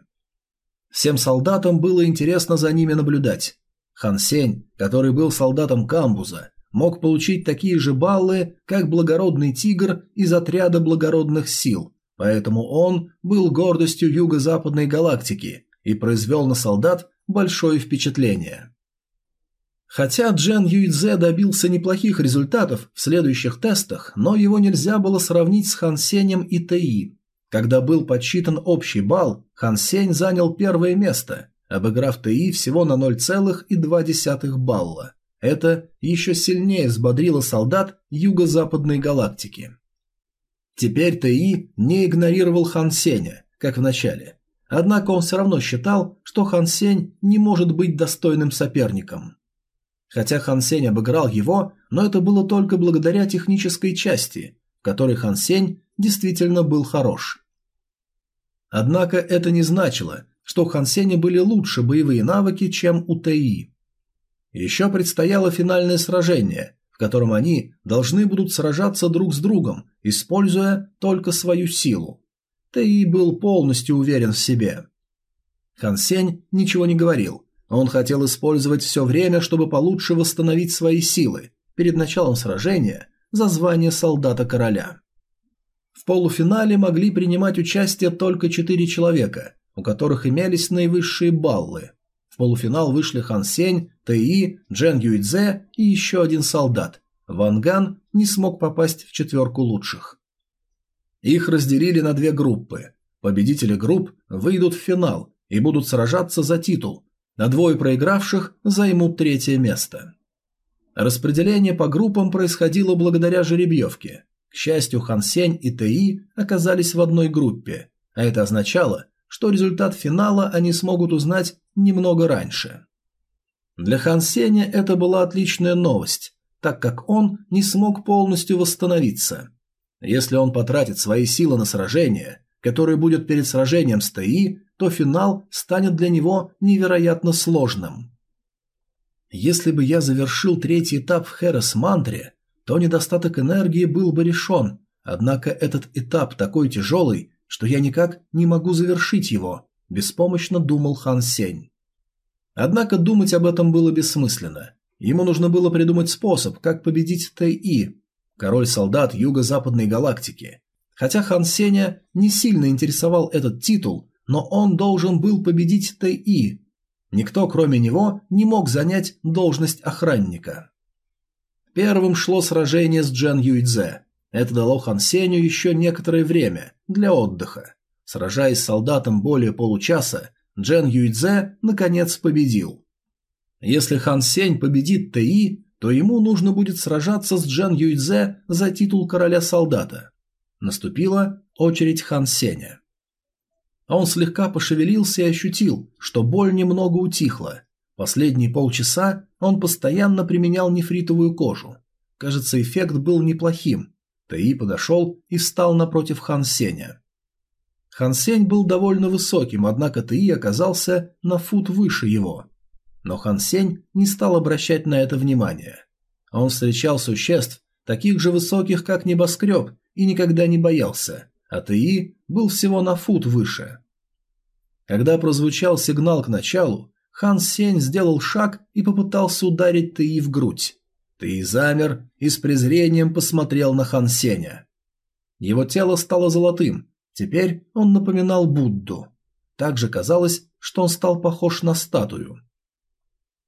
Всем солдатам было интересно за ними наблюдать. Хан Сень, который был солдатом камбуза, мог получить такие же баллы, как благородный тигр из отряда благородных сил, поэтому он был гордостью юго-западной галактики и произвел на солдат большое впечатление. Хотя Джен Юйдзе добился неплохих результатов в следующих тестах, но его нельзя было сравнить с Хан Сенем и Тэи. Когда был подсчитан общий балл, Хан Сень занял первое место, обыграв Тэи всего на 0,2 балла. Это еще сильнее взбодрило солдат юго-западной галактики. Теперь Тэи не игнорировал Хан Сеня, как в начале. Однако он все равно считал, что Хан Сень не может быть достойным соперником. Хотя Хан Сень обыграл его, но это было только благодаря технической части, в которой Хан Сень действительно был хорош. Однако это не значило, что у Хан Сеня были лучше боевые навыки, чем у Тэи. Еще предстояло финальное сражение, в котором они должны будут сражаться друг с другом, используя только свою силу. Тэи был полностью уверен в себе. Хан Сень ничего не говорил. Он хотел использовать все время, чтобы получше восстановить свои силы перед началом сражения за звание солдата короля. В полуфинале могли принимать участие только четыре человека, у которых имелись наивысшие баллы. В полуфинал вышли Хан Сень, Тэи, Джен Юйцзе и еще один солдат. Ван Ган не смог попасть в четверку лучших. Их разделили на две группы. Победители групп выйдут в финал и будут сражаться за титул, а двое проигравших займут третье место. Распределение по группам происходило благодаря жеребьевке. К счастью, Хан Сень и Тэи оказались в одной группе, а это означало, что результат финала они смогут узнать немного раньше. Для Хан Сеня это была отличная новость, так как он не смог полностью восстановиться. Если он потратит свои силы на сражение, которое будет перед сражением с Таи, то финал станет для него невероятно сложным. Если бы я завершил третий этап в Херес-мантре, то недостаток энергии был бы решен, однако этот этап такой тяжелый, что я никак не могу завершить его, беспомощно думал Хан Сень. Однако думать об этом было бессмысленно. Ему нужно было придумать способ, как победить Тэй-И, король-солдат юго-западной галактики. Хотя Хан Сеня не сильно интересовал этот титул, но он должен был победить Тэй-И. Никто, кроме него, не мог занять должность охранника. Первым шло сражение с Джен Юйдзе. Это дало Хан Сеню еще некоторое время для отдыха. Сражаясь с солдатом более получаса, Джен Юйдзе наконец победил. Если Хан Сень победит Тэи, то ему нужно будет сражаться с Джен Юйдзе за титул короля солдата. Наступила очередь Хан Сеня. Он слегка пошевелился и ощутил, что боль немного утихла. Последние полчаса он постоянно применял нефритовую кожу. Кажется, эффект был неплохим, Тэи подошел и встал напротив Хан Сеня. Хан Сень был довольно высоким, однако Тэи оказался на фут выше его. Но Хан Сень не стал обращать на это внимание. Он встречал существ, таких же высоких, как небоскреб, и никогда не боялся, а Тэи был всего на фут выше. Когда прозвучал сигнал к началу, Хан Сень сделал шаг и попытался ударить Тэи в грудь. Тэи замер и с презрением посмотрел на Хан Сеня. Его тело стало золотым, теперь он напоминал Будду. Также казалось, что он стал похож на статую.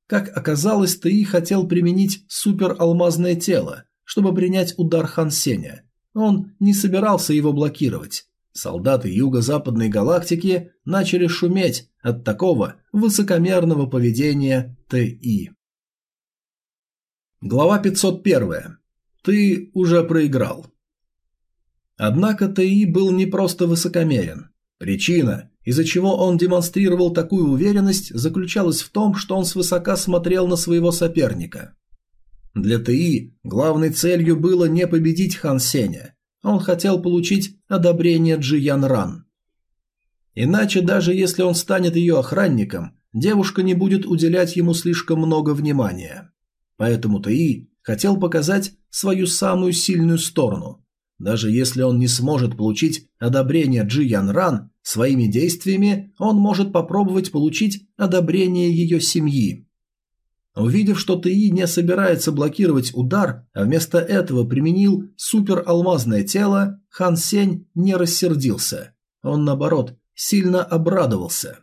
Как оказалось, Тэи хотел применить супералмазное тело, чтобы принять удар Хан Сеня. Он не собирался его блокировать. Солдаты Юго-Западной галактики начали шуметь от такого высокомерного поведения Т.И. Глава 501. Ты уже проиграл. Однако Т.И. был не просто высокомерен. Причина, из-за чего он демонстрировал такую уверенность, заключалась в том, что он свысока смотрел на своего соперника. Для ТИ главной целью было не победить Хан Сеня, он хотел получить одобрение Джи Ян Ран. Иначе даже если он станет ее охранником, девушка не будет уделять ему слишком много внимания. Поэтому Таи хотел показать свою самую сильную сторону. Даже если он не сможет получить одобрение Джи Ян Ран, своими действиями он может попробовать получить одобрение ее семьи. Увидев, что ТИ не собирается блокировать удар, а вместо этого применил супералмазное тело, Хан Сень не рассердился. Он, наоборот, сильно обрадовался.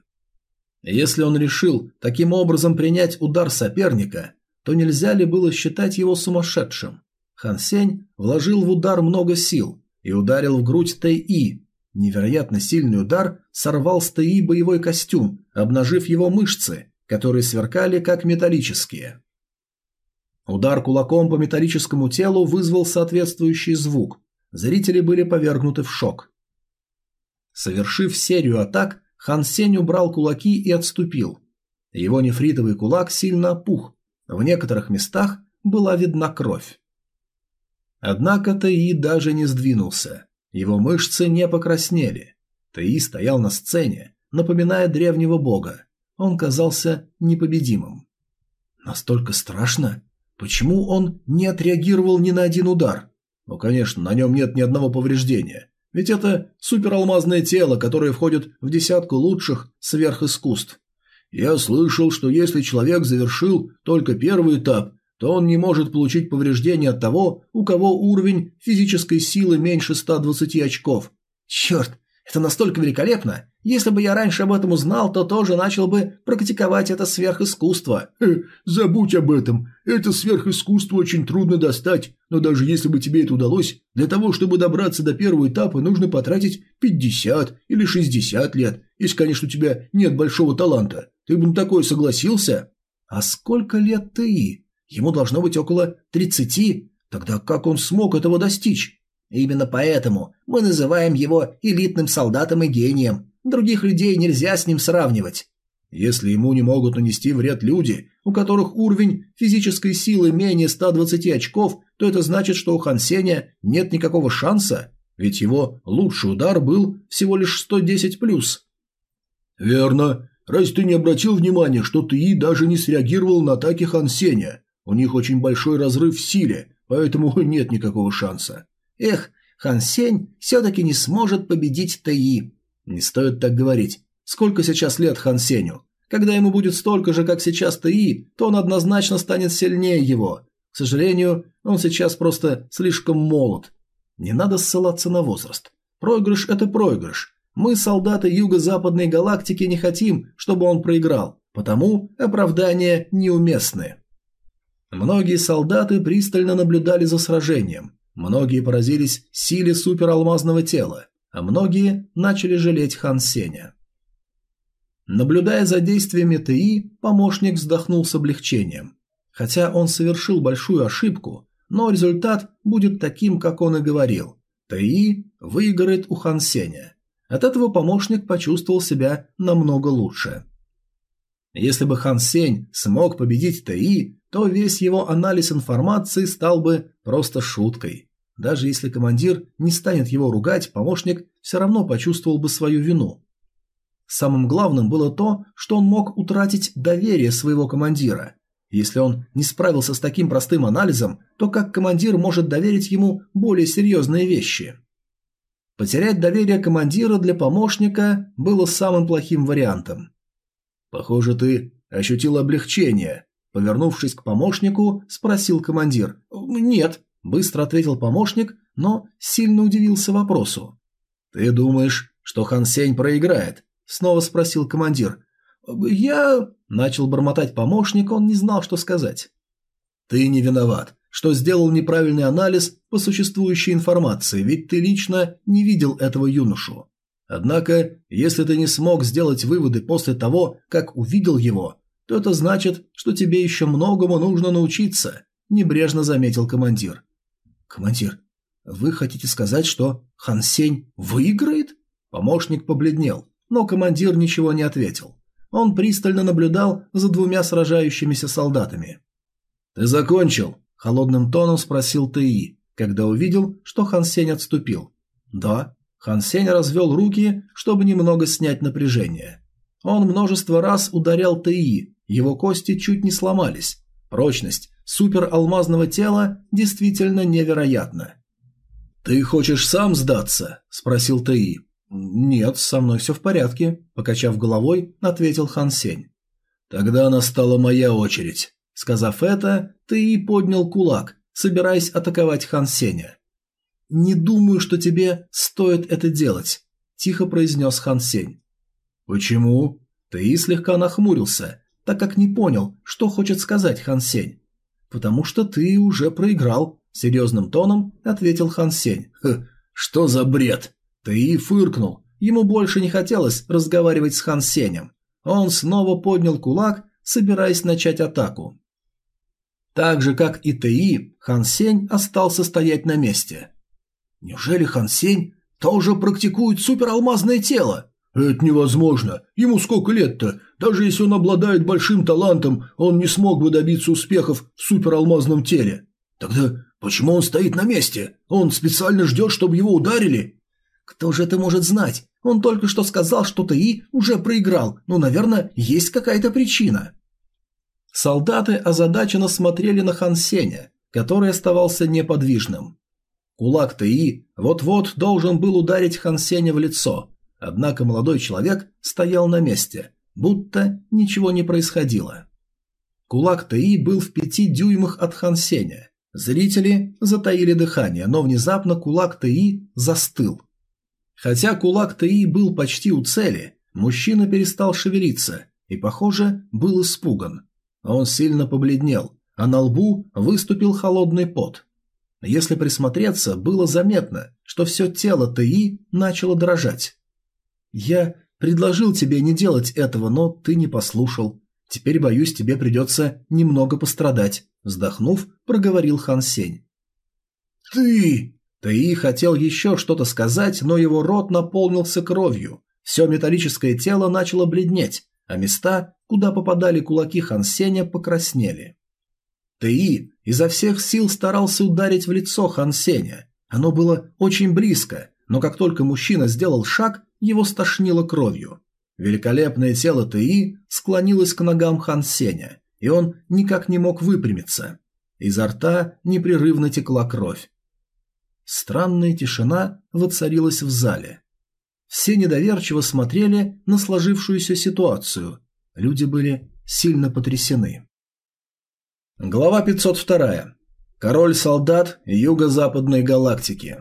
Если он решил таким образом принять удар соперника, то нельзя ли было считать его сумасшедшим? Хан Сень вложил в удар много сил и ударил в грудь Тэй-И. Невероятно сильный удар сорвал с Тэй-И боевой костюм, обнажив его мышцы – которые сверкали как металлические. Удар кулаком по металлическому телу вызвал соответствующий звук. Зрители были повергнуты в шок. Совершив серию атак, Хан Сень убрал кулаки и отступил. Его нефритовый кулак сильно опух, в некоторых местах была видна кровь. Однако Таи даже не сдвинулся, его мышцы не покраснели. Таи стоял на сцене, напоминая древнего бога, он казался непобедимым. Настолько страшно? Почему он не отреагировал ни на один удар? Ну, конечно, на нем нет ни одного повреждения. Ведь это супералмазное тело, которое входит в десятку лучших сверхискусств. Я слышал, что если человек завершил только первый этап, то он не может получить повреждения от того, у кого уровень физической силы меньше 120 очков. Черт, это настолько великолепно. Если бы я раньше об этом узнал, то тоже начал бы практиковать это сверхискусство. Э, забудь об этом. Это сверхискусство очень трудно достать. Но даже если бы тебе это удалось, для того, чтобы добраться до первого этапа, нужно потратить 50 или 60 лет. Если, конечно, у тебя нет большого таланта. Ты бы на такое согласился? А сколько лет ты? Ему должно быть около 30. Тогда как он смог этого достичь? Именно поэтому мы называем его элитным солдатом и гением. Других людей нельзя с ним сравнивать. Если ему не могут нанести вред люди, у которых уровень физической силы менее 120 очков, то это значит, что у Хан Сеня нет никакого шанса, ведь его лучший удар был всего лишь 110+. «Верно. Разве ты не обратил внимания, что ты даже не среагировал на атаки Хан Сеня? У них очень большой разрыв в силе, поэтому нет никакого шанса. Эх, Хан Сень все-таки не сможет победить Тэи. Не стоит так говорить. Сколько сейчас лет Хан Сеню? Когда ему будет столько же, как сейчас Тэи, то он однозначно станет сильнее его. К сожалению, он сейчас просто слишком молод. Не надо ссылаться на возраст. Проигрыш – это проигрыш. Мы, солдаты Юго-Западной галактики, не хотим, чтобы он проиграл, потому оправдания неуместны. Многие солдаты пристально наблюдали за сражением. Многие поразились силе супералмазного тела, а многие начали жалеть Хан Сеня. Наблюдая за действиями ТИ, помощник вздохнул с облегчением. Хотя он совершил большую ошибку, но результат будет таким, как он и говорил. ТИ выиграет у Хан Сеня. От этого помощник почувствовал себя намного лучше. Если бы Хан Сень смог победить ТИ, то весь его анализ информации стал бы просто шуткой. Даже если командир не станет его ругать, помощник все равно почувствовал бы свою вину. Самым главным было то, что он мог утратить доверие своего командира. Если он не справился с таким простым анализом, то как командир может доверить ему более серьезные вещи? Потерять доверие командира для помощника было самым плохим вариантом. «Похоже, ты ощутил облегчение», – повернувшись к помощнику, спросил командир. «Нет», – быстро ответил помощник, но сильно удивился вопросу. «Ты думаешь, что Хан Сень проиграет?» – снова спросил командир. «Я...» – начал бормотать помощник, он не знал, что сказать. «Ты не виноват что сделал неправильный анализ по существующей информации, ведь ты лично не видел этого юношу. Однако, если ты не смог сделать выводы после того, как увидел его, то это значит, что тебе еще многому нужно научиться», – небрежно заметил командир. «Командир, вы хотите сказать, что Хан Сень выиграет?» Помощник побледнел, но командир ничего не ответил. Он пристально наблюдал за двумя сражающимися солдатами. «Ты закончил?» Холодным тоном спросил Ти, когда увидел, что Хан Сень отступил. Да, Хан Сень развел руки, чтобы немного снять напряжение. Он множество раз ударял Ти, его кости чуть не сломались. Прочность супералмазного тела действительно невероятна. «Ты хочешь сам сдаться?» – спросил Ти. «Нет, со мной все в порядке», – покачав головой, ответил Хан Сень. «Тогда настала моя очередь. Сказав это, ты и поднял кулак, собираясь атаковать Хан Сеня. «Не думаю, что тебе стоит это делать», – тихо произнес Хан Сень. «Почему?» Ты слегка нахмурился, так как не понял, что хочет сказать Хан Сень. «Потому что ты уже проиграл», – серьезным тоном ответил Хан Сень. «Хм, что за бред?» Ты фыркнул. Ему больше не хотелось разговаривать с Хан Сенем. Он снова поднял кулак, собираясь начать атаку. Так же, как и Ти, Хан Сень остался стоять на месте. Неужели Хан Сень тоже практикует супералмазное тело? Это невозможно. Ему сколько лет-то? Даже если он обладает большим талантом, он не смог бы добиться успехов в супералмазном теле. Тогда почему он стоит на месте? Он специально ждет, чтобы его ударили? Кто же это может знать? Он только что сказал, что Ти уже проиграл, но, наверное, есть какая-то причина. Солдаты озадаченно смотрели на Хан Сеня, который оставался неподвижным. Кулак Ти вот-вот должен был ударить Хан Сеня в лицо, однако молодой человек стоял на месте, будто ничего не происходило. Кулак Ти был в пяти дюймах от Хан Сеня. Зрители затаили дыхание, но внезапно кулак Ти застыл. Хотя кулак Ти был почти у цели, мужчина перестал шевелиться и, похоже, был испуган. Он сильно побледнел, а на лбу выступил холодный пот. Если присмотреться, было заметно, что все тело Ти начало дрожать. «Я предложил тебе не делать этого, но ты не послушал. Теперь, боюсь, тебе придется немного пострадать», – вздохнув, проговорил Хан Сень. «Ты!» Ти хотел еще что-то сказать, но его рот наполнился кровью. Все металлическое тело начало бледнеть, а места, куда попадали кулаки Хан Сеня, покраснели. Ти изо всех сил старался ударить в лицо Хан Сеня. Оно было очень близко, но как только мужчина сделал шаг, его стошнило кровью. Великолепное тело Ти склонилось к ногам Хан Сеня, и он никак не мог выпрямиться. Изо рта непрерывно текла кровь. Странная тишина воцарилась в зале. Все недоверчиво смотрели на сложившуюся ситуацию. Люди были сильно потрясены. Глава 502. Король-солдат Юго-Западной галактики.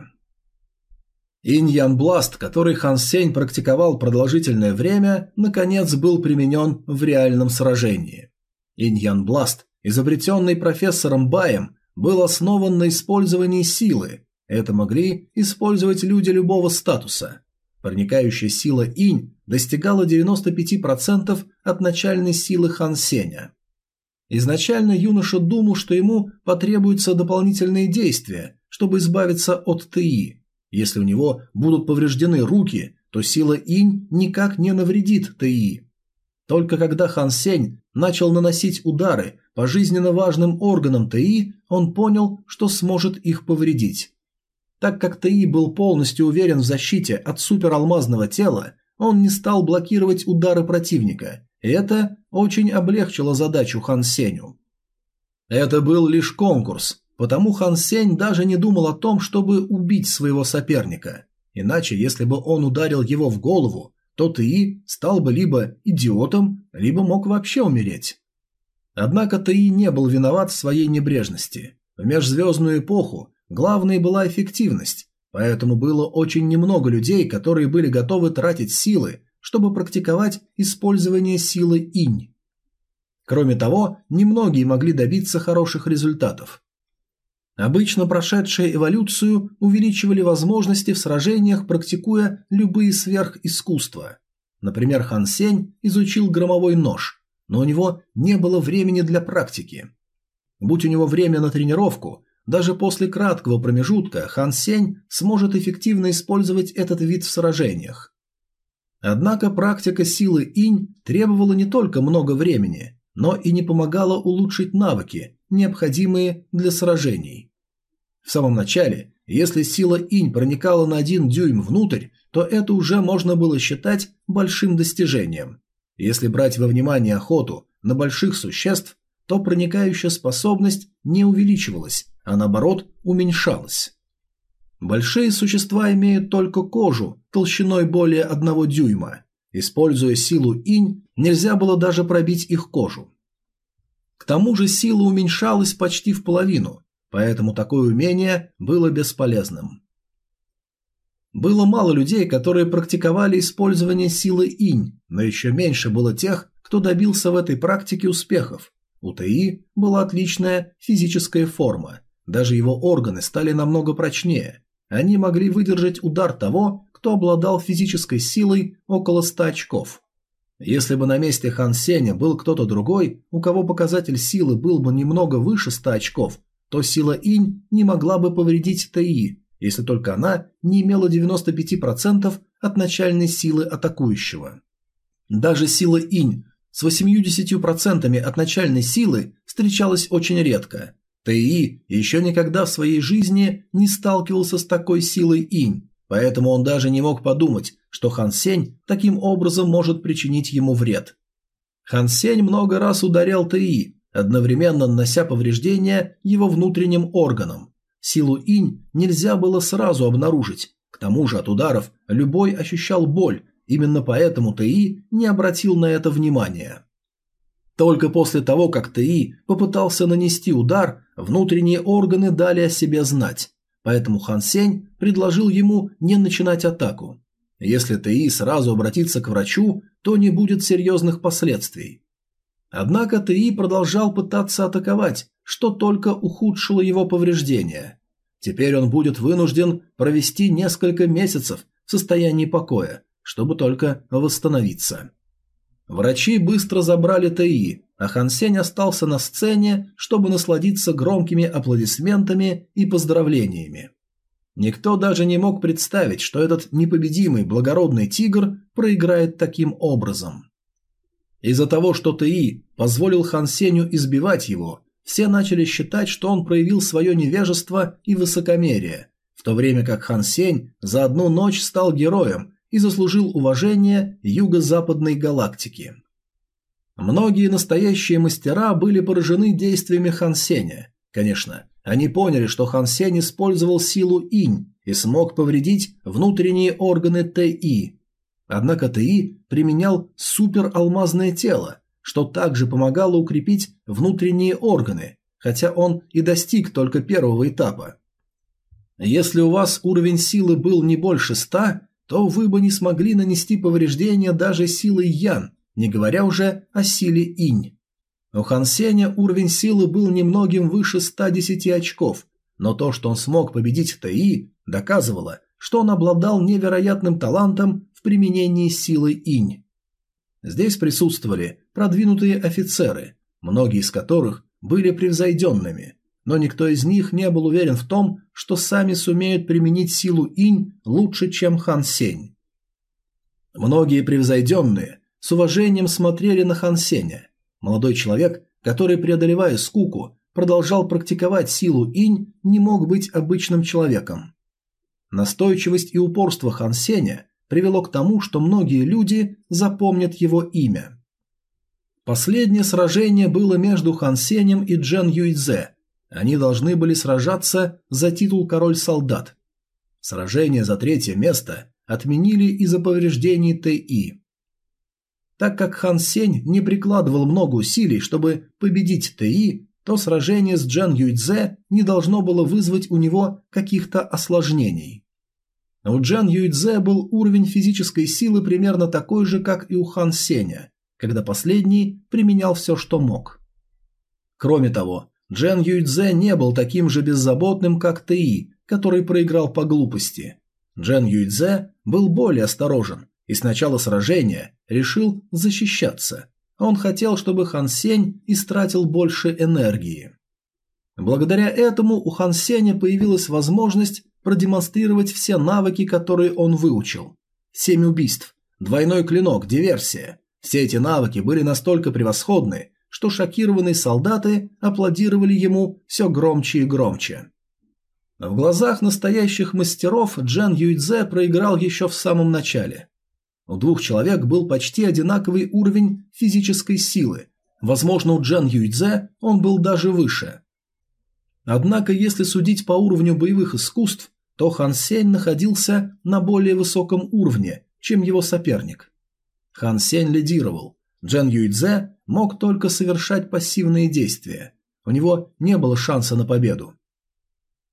Иньян Бласт, который Хан Сень практиковал продолжительное время, наконец был применен в реальном сражении. Иньян Бласт, изобретенный профессором Баем, был основан на использовании силы. Это могли использовать люди любого статуса. Проникающая сила инь достигала 95% от начальной силы Хан Сеня. Изначально юноша думал, что ему потребуются дополнительные действия, чтобы избавиться от ТИ. Если у него будут повреждены руки, то сила инь никак не навредит ТИ. Только когда Хан Сень начал наносить удары по жизненно важным органам ТИ, он понял, что сможет их повредить. Так как Ти был полностью уверен в защите от супералмазного тела, он не стал блокировать удары противника, это очень облегчило задачу Хан Сеню. Это был лишь конкурс, потому Хан Сень даже не думал о том, чтобы убить своего соперника. Иначе, если бы он ударил его в голову, то Ти стал бы либо идиотом, либо мог вообще умереть. Однако Ти не был виноват в своей небрежности. В межзвездную эпоху Главной была эффективность, поэтому было очень немного людей, которые были готовы тратить силы, чтобы практиковать использование силы инь. Кроме того, немногие могли добиться хороших результатов. Обычно прошедшие эволюцию увеличивали возможности в сражениях, практикуя любые сверхискусства. Например, Хан Сень изучил громовой нож, но у него не было времени для практики. Будь у него время на тренировку, даже после краткого промежутка Хан Сень сможет эффективно использовать этот вид в сражениях. Однако практика силы инь требовала не только много времени, но и не помогала улучшить навыки, необходимые для сражений. В самом начале, если сила инь проникала на один дюйм внутрь, то это уже можно было считать большим достижением. Если брать во внимание охоту на больших существ, то проникающая способность не увеличивалась, а наоборот уменьшалась. Большие существа имеют только кожу толщиной более одного дюйма. Используя силу инь, нельзя было даже пробить их кожу. К тому же сила уменьшалась почти в половину, поэтому такое умение было бесполезным. Было мало людей, которые практиковали использование силы инь, но еще меньше было тех, кто добился в этой практике успехов. У ТИ была отличная физическая форма, даже его органы стали намного прочнее. Они могли выдержать удар того, кто обладал физической силой около 100 очков. Если бы на месте Хан Сеня был кто-то другой, у кого показатель силы был бы немного выше 100 очков, то сила инь не могла бы повредить ТИ, если только она не имела 95% от начальной силы атакующего. Даже сила инь с 80% от начальной силы встречалась очень редко, Тэи еще никогда в своей жизни не сталкивался с такой силой инь, поэтому он даже не мог подумать, что Хан Сень таким образом может причинить ему вред. Хан Сень много раз ударял Тэи, одновременно нанося повреждения его внутренним органам. Силу инь нельзя было сразу обнаружить, к тому же от ударов любой ощущал боль, именно поэтому Тэи не обратил на это внимания. Только после того, как ТИ попытался нанести удар, внутренние органы дали о себе знать. Поэтому Хан Сень предложил ему не начинать атаку. Если ТИ сразу обратится к врачу, то не будет серьезных последствий. Однако ТИ продолжал пытаться атаковать, что только ухудшило его повреждения. Теперь он будет вынужден провести несколько месяцев в состоянии покоя, чтобы только восстановиться. Врачи быстро забрали ТИ, а Хан Сень остался на сцене, чтобы насладиться громкими аплодисментами и поздравлениями. Никто даже не мог представить, что этот непобедимый благородный тигр проиграет таким образом. Из-за того, что ТИ позволил Хан Сенью избивать его, все начали считать, что он проявил свое невежество и высокомерие, в то время как Хан Сень за одну ночь стал героем и заслужил уважение юго-западной галактики. Многие настоящие мастера были поражены действиями Хан Сеня. Конечно, они поняли, что Хан Сень использовал силу инь и смог повредить внутренние органы ТИ. Однако ТИ применял супералмазное тело, что также помогало укрепить внутренние органы, хотя он и достиг только первого этапа. Если у вас уровень силы был не больше 100, то вы бы не смогли нанести повреждения даже силой Ян, не говоря уже о силе Инь. У Хан Сеня уровень силы был немногим выше 110 очков, но то, что он смог победить ТИ, доказывало, что он обладал невероятным талантом в применении силы Инь. Здесь присутствовали продвинутые офицеры, многие из которых были превзойденными, но никто из них не был уверен в том, что сами сумеют применить силу инь лучше, чем Хан Сень. Многие превзойденные с уважением смотрели на Хан Сеня. Молодой человек, который, преодолевая скуку, продолжал практиковать силу инь, не мог быть обычным человеком. Настойчивость и упорство Хан Сеня привело к тому, что многие люди запомнят его имя. Последнее сражение было между Хан Сенем и Джен Юйцзе. Они должны были сражаться за титул король-солдат. Сражение за третье место отменили из-за повреждений Т.И. Так как Хан Сень не прикладывал много усилий, чтобы победить Т.И., то сражение с Джан Юйцзе не должно было вызвать у него каких-то осложнений. У Джан Юйцзе был уровень физической силы примерно такой же, как и у Хан Сеня, когда последний применял все, что мог. Кроме того, Джан Юйцзе не был таким же беззаботным, как Ти, который проиграл по глупости. Джан Юйцзе был более осторожен и с начала сражения решил защищаться. Он хотел, чтобы Хан Сень истратил больше энергии. Благодаря этому у Хан Сеня появилась возможность продемонстрировать все навыки, которые он выучил. Семь убийств, двойной клинок, диверсия. Все эти навыки были настолько превосходны, что шокированные солдаты аплодировали ему все громче и громче. В глазах настоящих мастеров Джан Юйцзе проиграл еще в самом начале. У двух человек был почти одинаковый уровень физической силы. Возможно, у Джан Юйцзе он был даже выше. Однако, если судить по уровню боевых искусств, то Хан Сень находился на более высоком уровне, чем его соперник. Хан Сень лидировал. Джан Юйцзе мог только совершать пассивные действия. У него не было шанса на победу.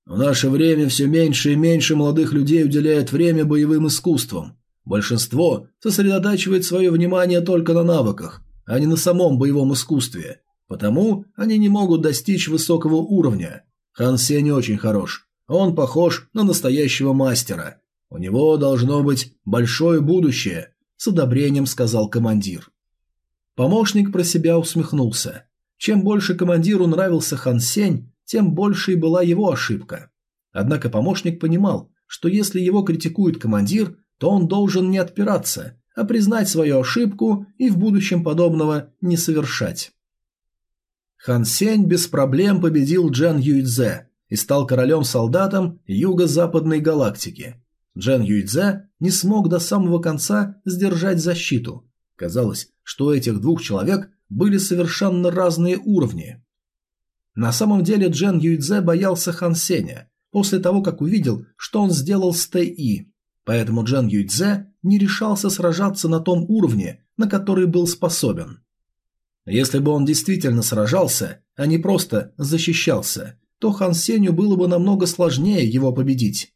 В наше время все меньше и меньше молодых людей уделяет время боевым искусствам. Большинство сосредотачивает свое внимание только на навыках, а не на самом боевом искусстве. Потому они не могут достичь высокого уровня. Хан Сень очень хорош. Он похож на настоящего мастера. У него должно быть большое будущее, с одобрением сказал командир. Помощник про себя усмехнулся. Чем больше командиру нравился Хан Сень, тем больше и была его ошибка. Однако помощник понимал, что если его критикует командир, то он должен не отпираться, а признать свою ошибку и в будущем подобного не совершать. Хан Сень без проблем победил Джан Юйцзе и стал королем-солдатом юго-западной галактики. Джан Юйцзе не смог до самого конца сдержать защиту. Казалось, что у этих двух человек были совершенно разные уровни. На самом деле Джан Юйцзе боялся Хан Сеня после того, как увидел, что он сделал с Тэ-И, поэтому Джан Юйцзе не решался сражаться на том уровне, на который был способен. Если бы он действительно сражался, а не просто защищался, то Хан Сенью было бы намного сложнее его победить.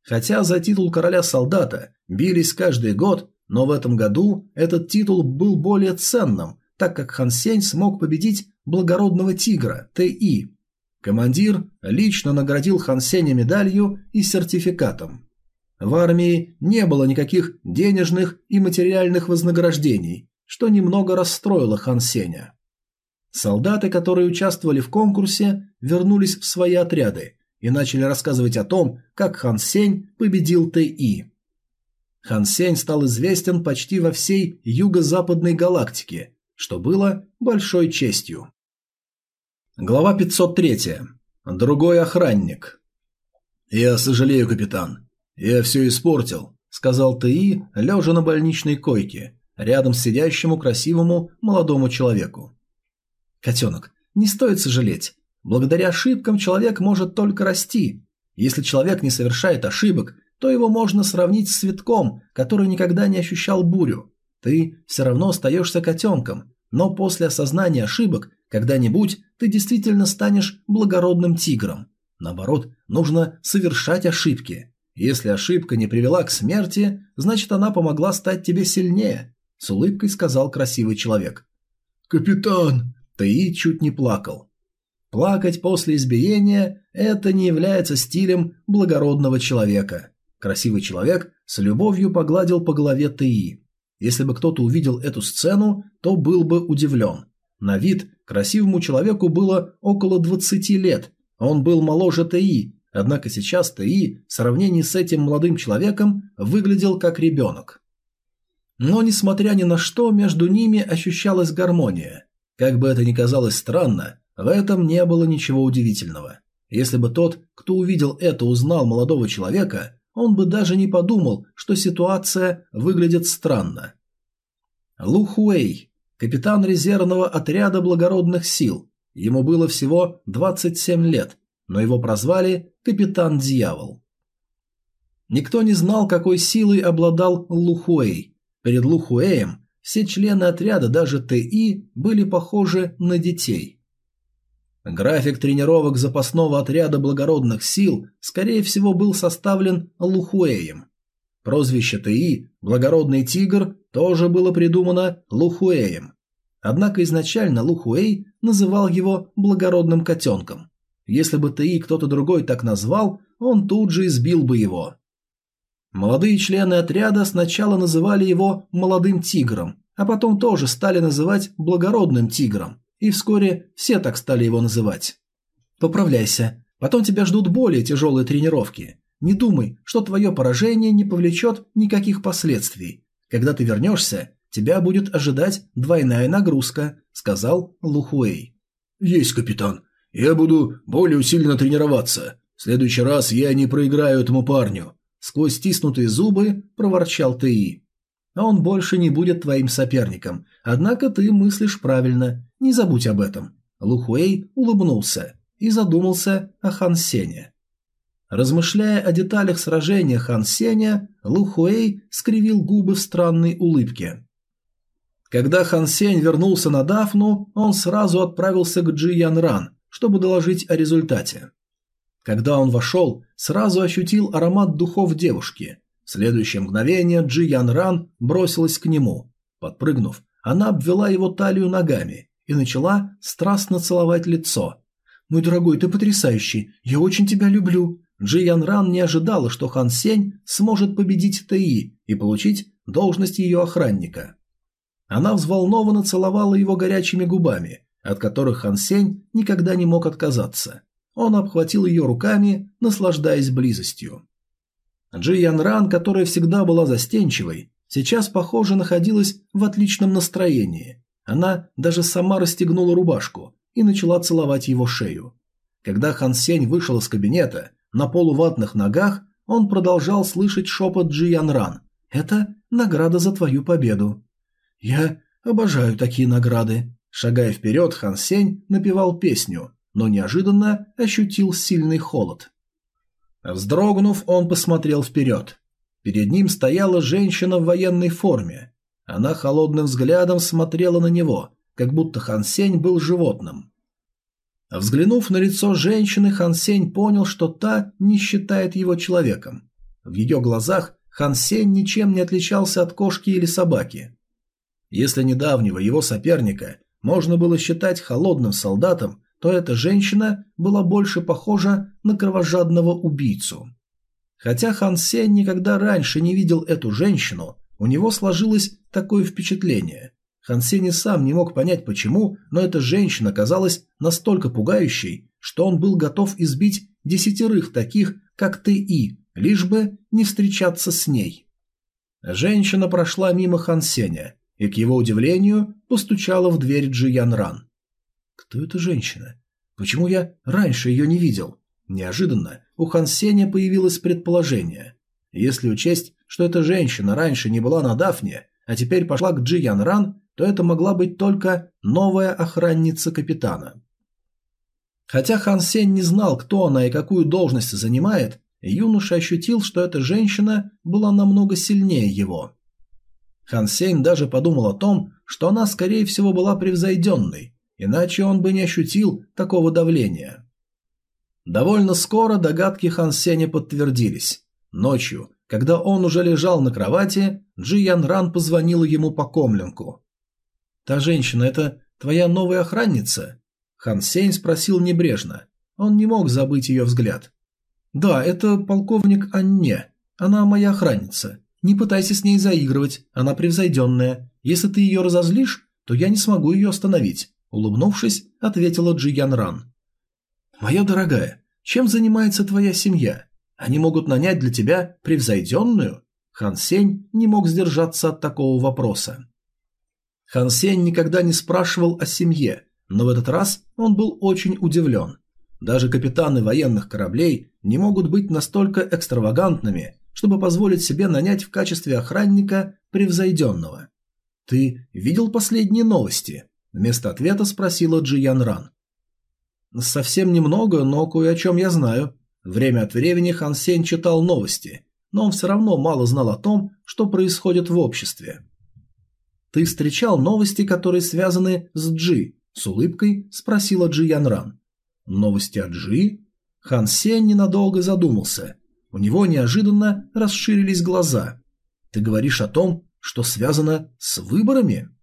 Хотя за титул короля-солдата бились каждый год, но в этом году этот титул был более ценным, так как Хан Сень смог победить благородного тигра Т.И. Командир лично наградил Хан Сеня медалью и сертификатом. В армии не было никаких денежных и материальных вознаграждений, что немного расстроило Хан Сеня. Солдаты, которые участвовали в конкурсе, вернулись в свои отряды и начали рассказывать о том, как Хан Сень победил Тэ-И. Хан Сень стал известен почти во всей юго-западной галактике, что было большой честью. Глава 503. Другой охранник. «Я сожалею, капитан. Я все испортил», — сказал Тэ-И, лежа на больничной койке, рядом с сидящему красивому молодому человеку. «Котенок, не стоит сожалеть. Благодаря ошибкам человек может только расти. Если человек не совершает ошибок, то его можно сравнить с цветком, который никогда не ощущал бурю. Ты все равно остаешься котенком, но после осознания ошибок когда-нибудь ты действительно станешь благородным тигром. Наоборот, нужно совершать ошибки. Если ошибка не привела к смерти, значит она помогла стать тебе сильнее. С улыбкой сказал красивый человек. «Капитан!» Таи чуть не плакал. Плакать после избиения – это не является стилем благородного человека. Красивый человек с любовью погладил по голове Таи. Если бы кто-то увидел эту сцену, то был бы удивлен. На вид красивому человеку было около 20 лет, он был моложе Таи, однако сейчас Таи в сравнении с этим молодым человеком выглядел как ребенок. Но, несмотря ни на что, между ними ощущалась гармония. Как бы это ни казалось странно, в этом не было ничего удивительного. Если бы тот, кто увидел это, узнал молодого человека, он бы даже не подумал, что ситуация выглядит странно. Лу Хуэй, капитан резервного отряда благородных сил. Ему было всего 27 лет, но его прозвали «Капитан Дьявол». Никто не знал, какой силой обладал Лухуэй. Перед Лухуэем все члены отряда, даже ТИ, были похожи на детей. График тренировок запасного отряда благородных сил, скорее всего, был составлен Лухуэем. Прозвище ТИ «Благородный тигр» тоже было придумано Лухуэем. Однако изначально Лухуэй называл его «благородным котенком». Если бы ТИ кто-то другой так назвал, он тут же избил бы его. Молодые члены отряда сначала называли его «молодым тигром», а потом тоже стали называть «благородным тигром», и вскоре все так стали его называть. Поправляйся, потом тебя ждут более тяжелые тренировки. Не думай, что твое поражение не повлечет никаких последствий. Когда ты вернешься, тебя будет ожидать двойная нагрузка», — сказал Лухуэй. «Есть, капитан. Я буду более усиленно тренироваться. В следующий раз я не проиграю этому парню. Сквозь стиснутые зубы проворчал Ты. А он больше не будет твоим соперником. Однако ты мыслишь правильно. Не забудь об этом. Лухуэй улыбнулся и задумался о Хан Сене. Размышляя о деталях сражения Хан Сеня, Лухуэй скривил губы в странной улыбке. Когда Хан Сень вернулся на Дафну, он сразу отправился к Джи Ян Ран, чтобы доложить о результате. Когда он вошел, сразу ощутил аромат духов девушки. В следующее мгновение Джи Ян Ран бросилась к нему. Подпрыгнув, она обвела его талию ногами и начала страстно целовать лицо. «Мой дорогой, ты потрясающий, я очень тебя люблю». Джи Ян Ран не ожидала, что Хан Сень сможет победить Тэи и получить должность ее охранника. Она взволнованно целовала его горячими губами, от которых Хан Сень никогда не мог отказаться. Он обхватил ее руками, наслаждаясь близостью. Джи Ян Ран, которая всегда была застенчивой, сейчас, похоже, находилась в отличном настроении. Она даже сама расстегнула рубашку и начала целовать его шею. Когда Хан Сень вышел из кабинета, на полуватных ногах он продолжал слышать шепот Джи Ян Ран. «Это награда за твою победу». «Я обожаю такие награды». Шагая вперед, Хан Сень напевал песню, но неожиданно ощутил сильный холод. Вздрогнув, он посмотрел вперед. Перед ним стояла женщина в военной форме. Она холодным взглядом смотрела на него, как будто Хан Сень был животным. Взглянув на лицо женщины, Хан Сень понял, что та не считает его человеком. В ее глазах Хан Сень ничем не отличался от кошки или собаки. Если недавнего его соперника можно было считать холодным солдатом, то эта женщина была больше похожа на кровожадного убийцу. Хотя Хан Сень никогда раньше не видел эту женщину, у него сложилось такое впечатление. Хан Сень и сам не мог понять почему, но эта женщина казалась настолько пугающей, что он был готов избить десятерых таких, как ты и, лишь бы не встречаться с ней. Женщина прошла мимо Хан Сеня и, к его удивлению, постучала в дверь Джи Ян Ран. Кто эта женщина? Почему я раньше ее не видел? Неожиданно у Хан Сеня появилось предположение. Если учесть, что эта женщина раньше не была на Дафне, а теперь пошла к Джи Ян Ран, то это могла быть только новая охранница капитана. Хотя Хан Сень не знал, кто она и какую должность занимает, юноша ощутил, что эта женщина была намного сильнее его. Хан Сень даже подумал о том, что она, скорее всего, была превзойденной, иначе он бы не ощутил такого давления. Довольно скоро догадки Хан Сеня подтвердились. Ночью, когда он уже лежал на кровати, Джи Ян Ран позвонила ему по комлинку. «Та женщина – это твоя новая охранница?» Хан Сень спросил небрежно. Он не мог забыть ее взгляд. «Да, это полковник Анне. Она моя охранница. Не пытайся с ней заигрывать, она превзойденная. Если ты ее разозлишь, то я не смогу ее остановить. Улыбнувшись, ответила Джи Ян Ран. «Моя дорогая, чем занимается твоя семья? Они могут нанять для тебя превзойденную?» Хан Сень не мог сдержаться от такого вопроса. Хан Сень никогда не спрашивал о семье, но в этот раз он был очень удивлен. Даже капитаны военных кораблей не могут быть настолько экстравагантными, чтобы позволить себе нанять в качестве охранника превзойденного. «Ты видел последние новости?» Вместо ответа спросила Джи Ян Ран. «Совсем немного, но кое о чем я знаю». Время от времени Хан Сень читал новости, но он все равно мало знал о том, что происходит в обществе. «Ты встречал новости, которые связаны с Джи?» – с улыбкой спросила Джи Ян Ран. «Новости о Джи?» Хан Сень ненадолго задумался. У него неожиданно расширились глаза. «Ты говоришь о том, что связано с выборами?»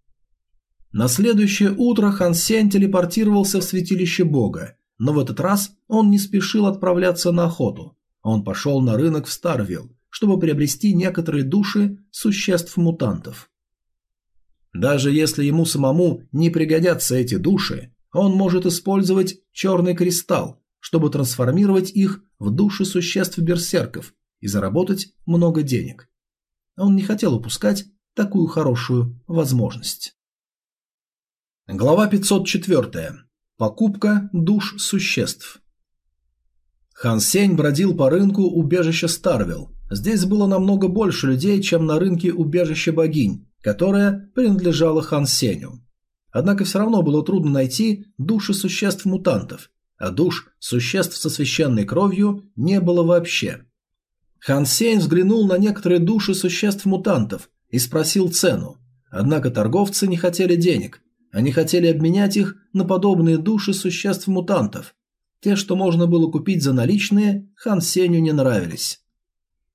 На следующее утро Хан Сень телепортировался в святилище бога, но в этот раз он не спешил отправляться на охоту. Он пошел на рынок в Старвилл, чтобы приобрести некоторые души существ-мутантов. Даже если ему самому не пригодятся эти души, он может использовать черный кристалл, чтобы трансформировать их в души существ-берсерков и заработать много денег. Он не хотел упускать такую хорошую возможность. Глава 504. Покупка душ существ. Хан Сень бродил по рынку убежища Старвилл. Здесь было намного больше людей, чем на рынке убежища богинь, которое принадлежало Хан Сеню. Однако все равно было трудно найти души существ-мутантов, а душ существ со священной кровью не было вообще. Хан Сень взглянул на некоторые души существ-мутантов и спросил цену, однако торговцы не хотели денег, они хотели обменять их на подобные души существ-мутантов. Те, что можно было купить за наличные, Хан Сеню не нравились.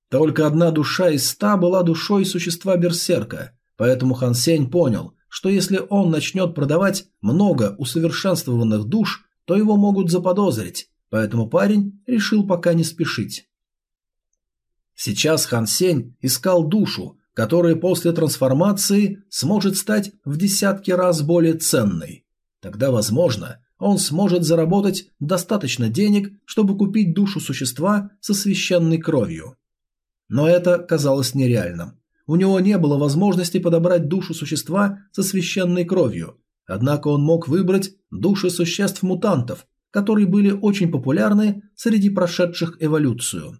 Только одна душа из ста была душой существа-берсерка, поэтому Хан Сень понял, что если он начнет продавать много усовершенствованных душ, то его могут заподозрить, поэтому парень решил пока не спешить. Сейчас Хан Сень искал душу, которая после трансформации сможет стать в десятки раз более ценной. Тогда, возможно, он сможет заработать достаточно денег, чтобы купить душу существа со священной кровью. Но это казалось нереальным. У него не было возможности подобрать душу существа со священной кровью, однако он мог выбрать души существ-мутантов, которые были очень популярны среди прошедших эволюцию.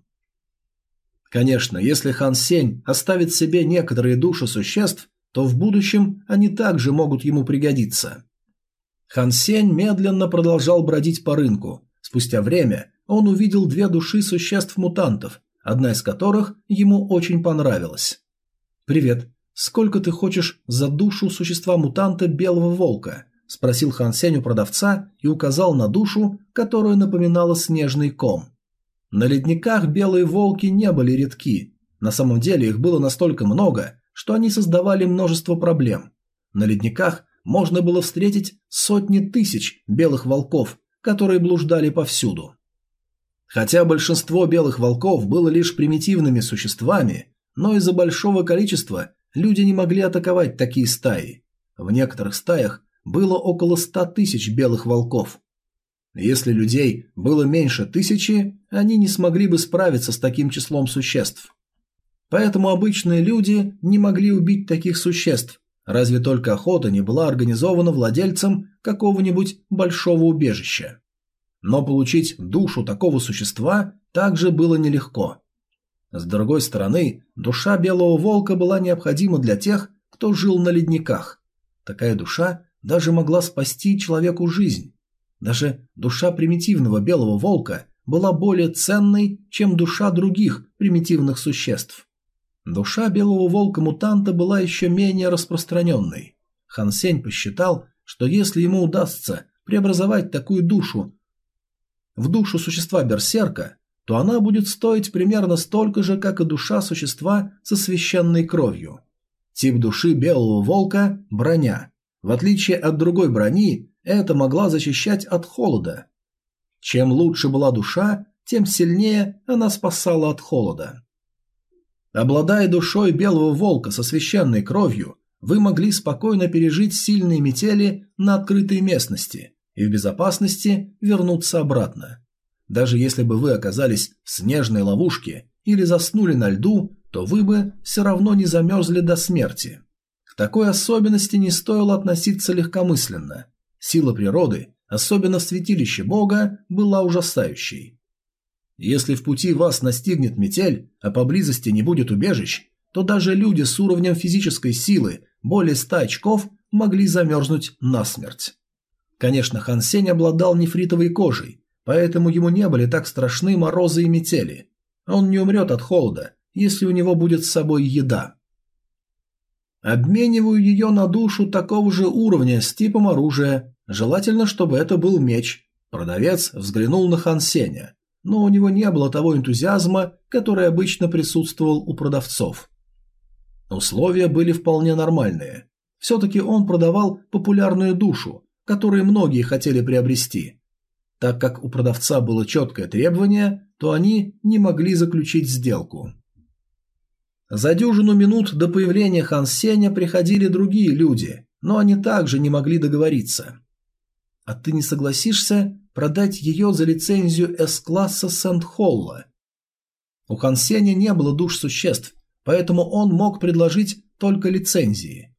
Конечно, если Хан Сень оставит себе некоторые души существ, то в будущем они также могут ему пригодиться. Хан Сень медленно продолжал бродить по рынку. Спустя время он увидел две души существ-мутантов, одна из которых ему очень понравилась. «Привет. Сколько ты хочешь за душу существа-мутанта Белого Волка?» – спросил Хан Сень у продавца и указал на душу, которая напоминала снежный ком. На ледниках белые волки не были редки. На самом деле их было настолько много, что они создавали множество проблем. На ледниках можно было встретить сотни тысяч белых волков, которые блуждали повсюду. Хотя большинство белых волков было лишь примитивными существами, но из-за большого количества люди не могли атаковать такие стаи. В некоторых стаях было около ста тысяч белых волков. Если людей было меньше тысячи, они не смогли бы справиться с таким числом существ. Поэтому обычные люди не могли убить таких существ, разве только охота не была организована владельцем какого-нибудь большого убежища. Но получить душу такого существа также было нелегко. С другой стороны, душа белого волка была необходима для тех, кто жил на ледниках. Такая душа даже могла спасти человеку жизнь. Даже душа примитивного белого волка была более ценной, чем душа других примитивных существ. Душа белого волка-мутанта была еще менее распространенной. Хан Сень посчитал, что если ему удастся преобразовать такую душу в душу существа берсерка, то она будет стоить примерно столько же, как и душа существа со священной кровью. Тип души белого волка – броня. В отличие от другой брони, это могла защищать от холода. Чем лучше была душа, тем сильнее она спасала от холода. Обладая душой белого волка со священной кровью, вы могли спокойно пережить сильные метели на открытой местности и в безопасности вернуться обратно. Даже если бы вы оказались в снежной ловушке или заснули на льду, то вы бы все равно не замерзли до смерти. К такой особенности не стоило относиться легкомысленно. Сила природы особенно в святилище бога, была ужасающей. Если в пути вас настигнет метель, а поблизости не будет убежищ, то даже люди с уровнем физической силы более 100 очков могли замерзнуть насмерть. Конечно, Хан Сень обладал нефритовой кожей, поэтому ему не были так страшны морозы и метели. Он не умрет от холода, если у него будет с собой еда. Обмениваю ее на душу такого же уровня с типом оружия, желательно, чтобы это был меч. Продавец взглянул на Хан Сеня, но у него не было того энтузиазма, который обычно присутствовал у продавцов. Условия были вполне нормальные. Все-таки он продавал популярную душу, которую многие хотели приобрести. Так как у продавца было четкое требование, то они не могли заключить сделку. За дюжину минут до появления Хан Сеня приходили другие люди, но они также не могли договориться. «А ты не согласишься продать ее за лицензию С-класса Сент-Холла?» У Хан не было душ существ, поэтому он мог предложить только лицензии.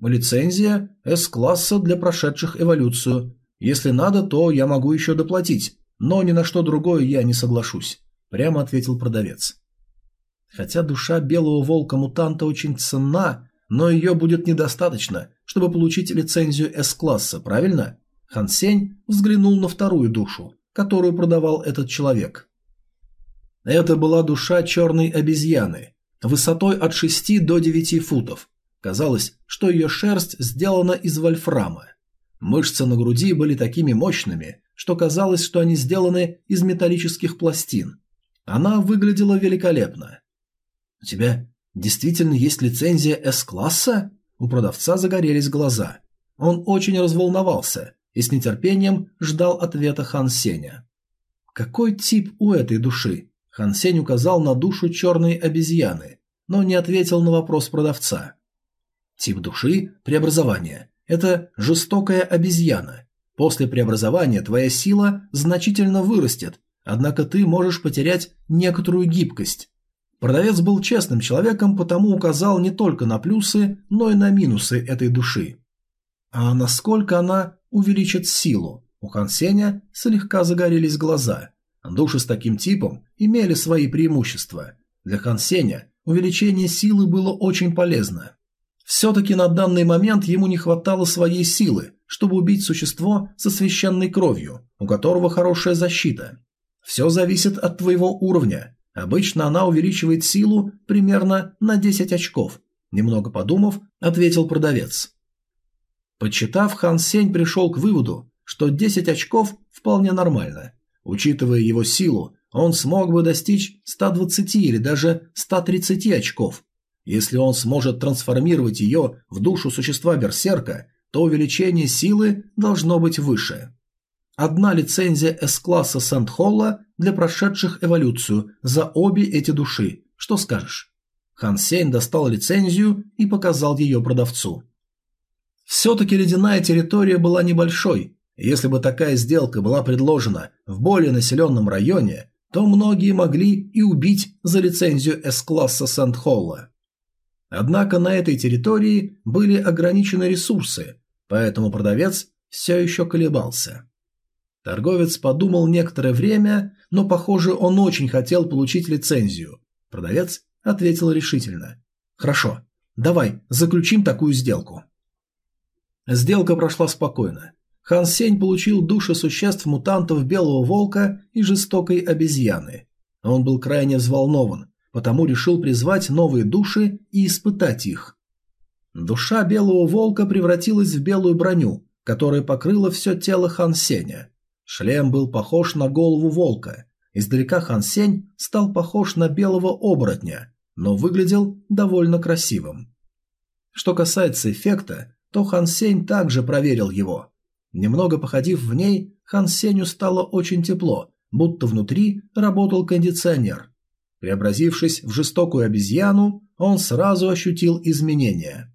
Лицензия С-класса для прошедших эволюцию. Если надо, то я могу еще доплатить, но ни на что другое я не соглашусь», – прямо ответил продавец. Хотя душа белого волка-мутанта очень ценна, но ее будет недостаточно, чтобы получить лицензию С-класса, правильно? Хан Сень взглянул на вторую душу, которую продавал этот человек. Это была душа черной обезьяны, высотой от 6 до 9 футов. Казалось, что ее шерсть сделана из вольфрама. Мышцы на груди были такими мощными, что казалось, что они сделаны из металлических пластин. Она выглядела великолепно. «У тебя действительно есть лицензия С-класса?» У продавца загорелись глаза. Он очень разволновался и с нетерпением ждал ответа Хан Сеня. «Какой тип у этой души?» Хан Сень указал на душу черной обезьяны, но не ответил на вопрос продавца. Тип души – преобразование. Это жестокая обезьяна. После преобразования твоя сила значительно вырастет, однако ты можешь потерять некоторую гибкость. Продавец был честным человеком, потому указал не только на плюсы, но и на минусы этой души. А насколько она увеличит силу? У Хан Сеня слегка загорелись глаза. Души с таким типом имели свои преимущества. Для Хан Сеня увеличение силы было очень полезно. Все-таки на данный момент ему не хватало своей силы, чтобы убить существо со священной кровью, у которого хорошая защита. Все зависит от твоего уровня. Обычно она увеличивает силу примерно на 10 очков. Немного подумав, ответил продавец. Подсчитав, Хан Сень пришел к выводу, что 10 очков вполне нормально. Учитывая его силу, он смог бы достичь 120 или даже 130 очков. Если он сможет трансформировать ее в душу существа Берсерка, то увеличение силы должно быть выше. Одна лицензия С-класса Сент-Холла для прошедших эволюцию за обе эти души. Что скажешь? Хан Сень достал лицензию и показал ее продавцу. Все-таки ледяная территория была небольшой. Если бы такая сделка была предложена в более населенном районе, то многие могли и убить за лицензию С-класса Сент-Холла. Однако на этой территории были ограничены ресурсы, поэтому продавец все еще колебался. Торговец подумал некоторое время, но, похоже, он очень хотел получить лицензию. Продавец ответил решительно. «Хорошо, давай, заключим такую сделку». Сделка прошла спокойно. Хан Сень получил души существ мутантов Белого Волка и Жестокой Обезьяны. Он был крайне взволнован, потому решил призвать новые души и испытать их. Душа Белого Волка превратилась в белую броню, которая покрыла все тело Хан Сеня. Шлем был похож на голову волка. Издалека Хан Сень стал похож на белого оборотня, но выглядел довольно красивым. Что касается эффекта, то Хан Сень также проверил его. Немного походив в ней, Хан Сенью стало очень тепло, будто внутри работал кондиционер. Преобразившись в жестокую обезьяну, он сразу ощутил изменения.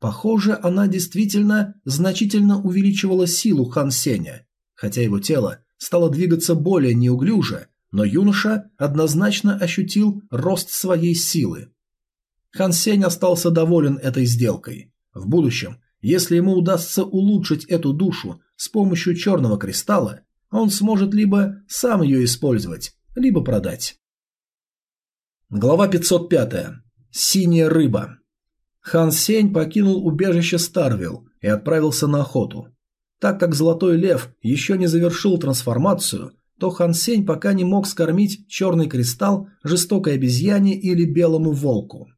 Похоже, она действительно значительно увеличивала силу Хан Сеня, хотя его тело стало двигаться более неуклюже, но юноша однозначно ощутил рост своей силы. Хан Сень остался доволен этой сделкой. В будущем, если ему удастся улучшить эту душу с помощью черного кристалла, он сможет либо сам ее использовать, либо продать. Глава 505. Синяя рыба. Хан Сень покинул убежище Старвилл и отправился на охоту. Так как Золотой Лев еще не завершил трансформацию, то Хан Сень пока не мог скормить черный кристалл жестокой обезьяне или белому волку.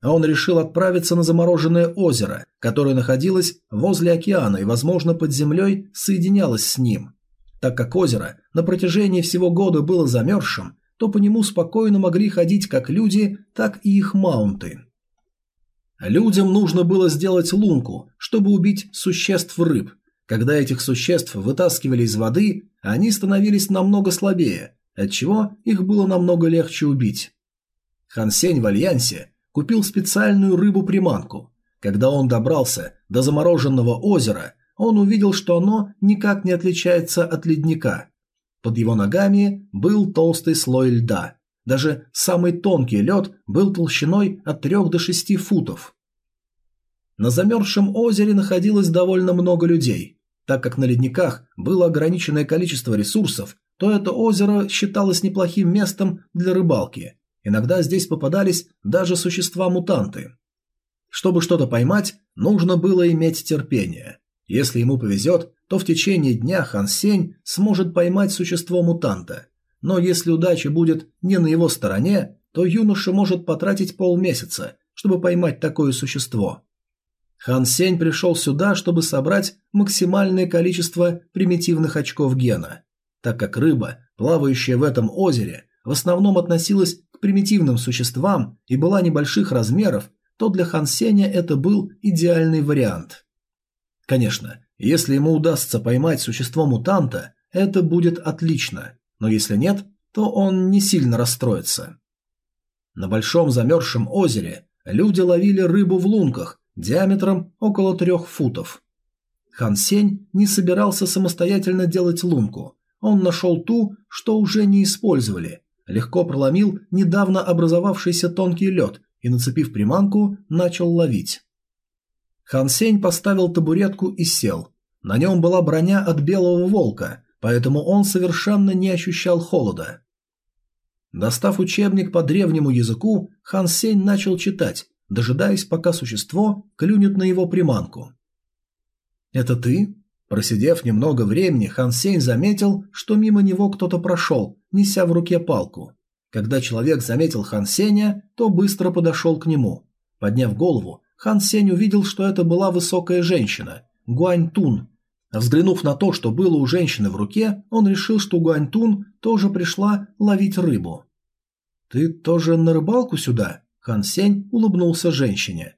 А он решил отправиться на замороженное озеро, которое находилось возле океана и, возможно, под землей соединялось с ним. Так как озеро на протяжении всего года было замерзшим, то по нему спокойно могли ходить как люди, так и их маунты. Людям нужно было сделать лунку, чтобы убить существ рыб. Когда этих существ вытаскивали из воды, они становились намного слабее, отчего их было намного легче убить. Хансень в Альянсе купил специальную рыбу-приманку. Когда он добрался до замороженного озера, он увидел, что оно никак не отличается от ледника. Под его ногами был толстый слой льда. Даже самый тонкий лед был толщиной от 3 до 6 футов. На замерзшем озере находилось довольно много людей. Так как на ледниках было ограниченное количество ресурсов, то это озеро считалось неплохим местом для рыбалки. Иногда здесь попадались даже существа-мутанты. Чтобы что-то поймать, нужно было иметь терпение. Если ему повезет, то в течение дня Хан Сень сможет поймать существо-мутанта. Но если удача будет не на его стороне, то юноша может потратить полмесяца, чтобы поймать такое существо. Хан Сень пришел сюда, чтобы собрать максимальное количество примитивных очков гена. Так как рыба, плавающая в этом озере, в основном относилась к примитивным существам и была небольших размеров, то для Хан Сеня это был идеальный вариант. Конечно, если ему удастся поймать существо-мутанта, это будет отлично, но если нет, то он не сильно расстроится. На большом замерзшем озере люди ловили рыбу в лунках диаметром около трех футов. Хан Сень не собирался самостоятельно делать лунку. Он нашел ту, что уже не использовали, легко проломил недавно образовавшийся тонкий лед и, нацепив приманку, начал ловить. Хан Сень поставил табуретку и сел. На нем была броня от белого волка, поэтому он совершенно не ощущал холода. Достав учебник по древнему языку, Хан Сень начал читать, дожидаясь, пока существо клюнет на его приманку. «Это ты?» Просидев немного времени, Хан Сень заметил, что мимо него кто-то прошел, неся в руке палку. Когда человек заметил Хан Сеня, то быстро подошел к нему. Подняв голову, Хан Сень увидел, что это была высокая женщина, Гуань Тун. Взглянув на то, что было у женщины в руке, он решил, что Гуань Тун тоже пришла ловить рыбу. «Ты тоже на рыбалку сюда?» Хан Сень улыбнулся женщине.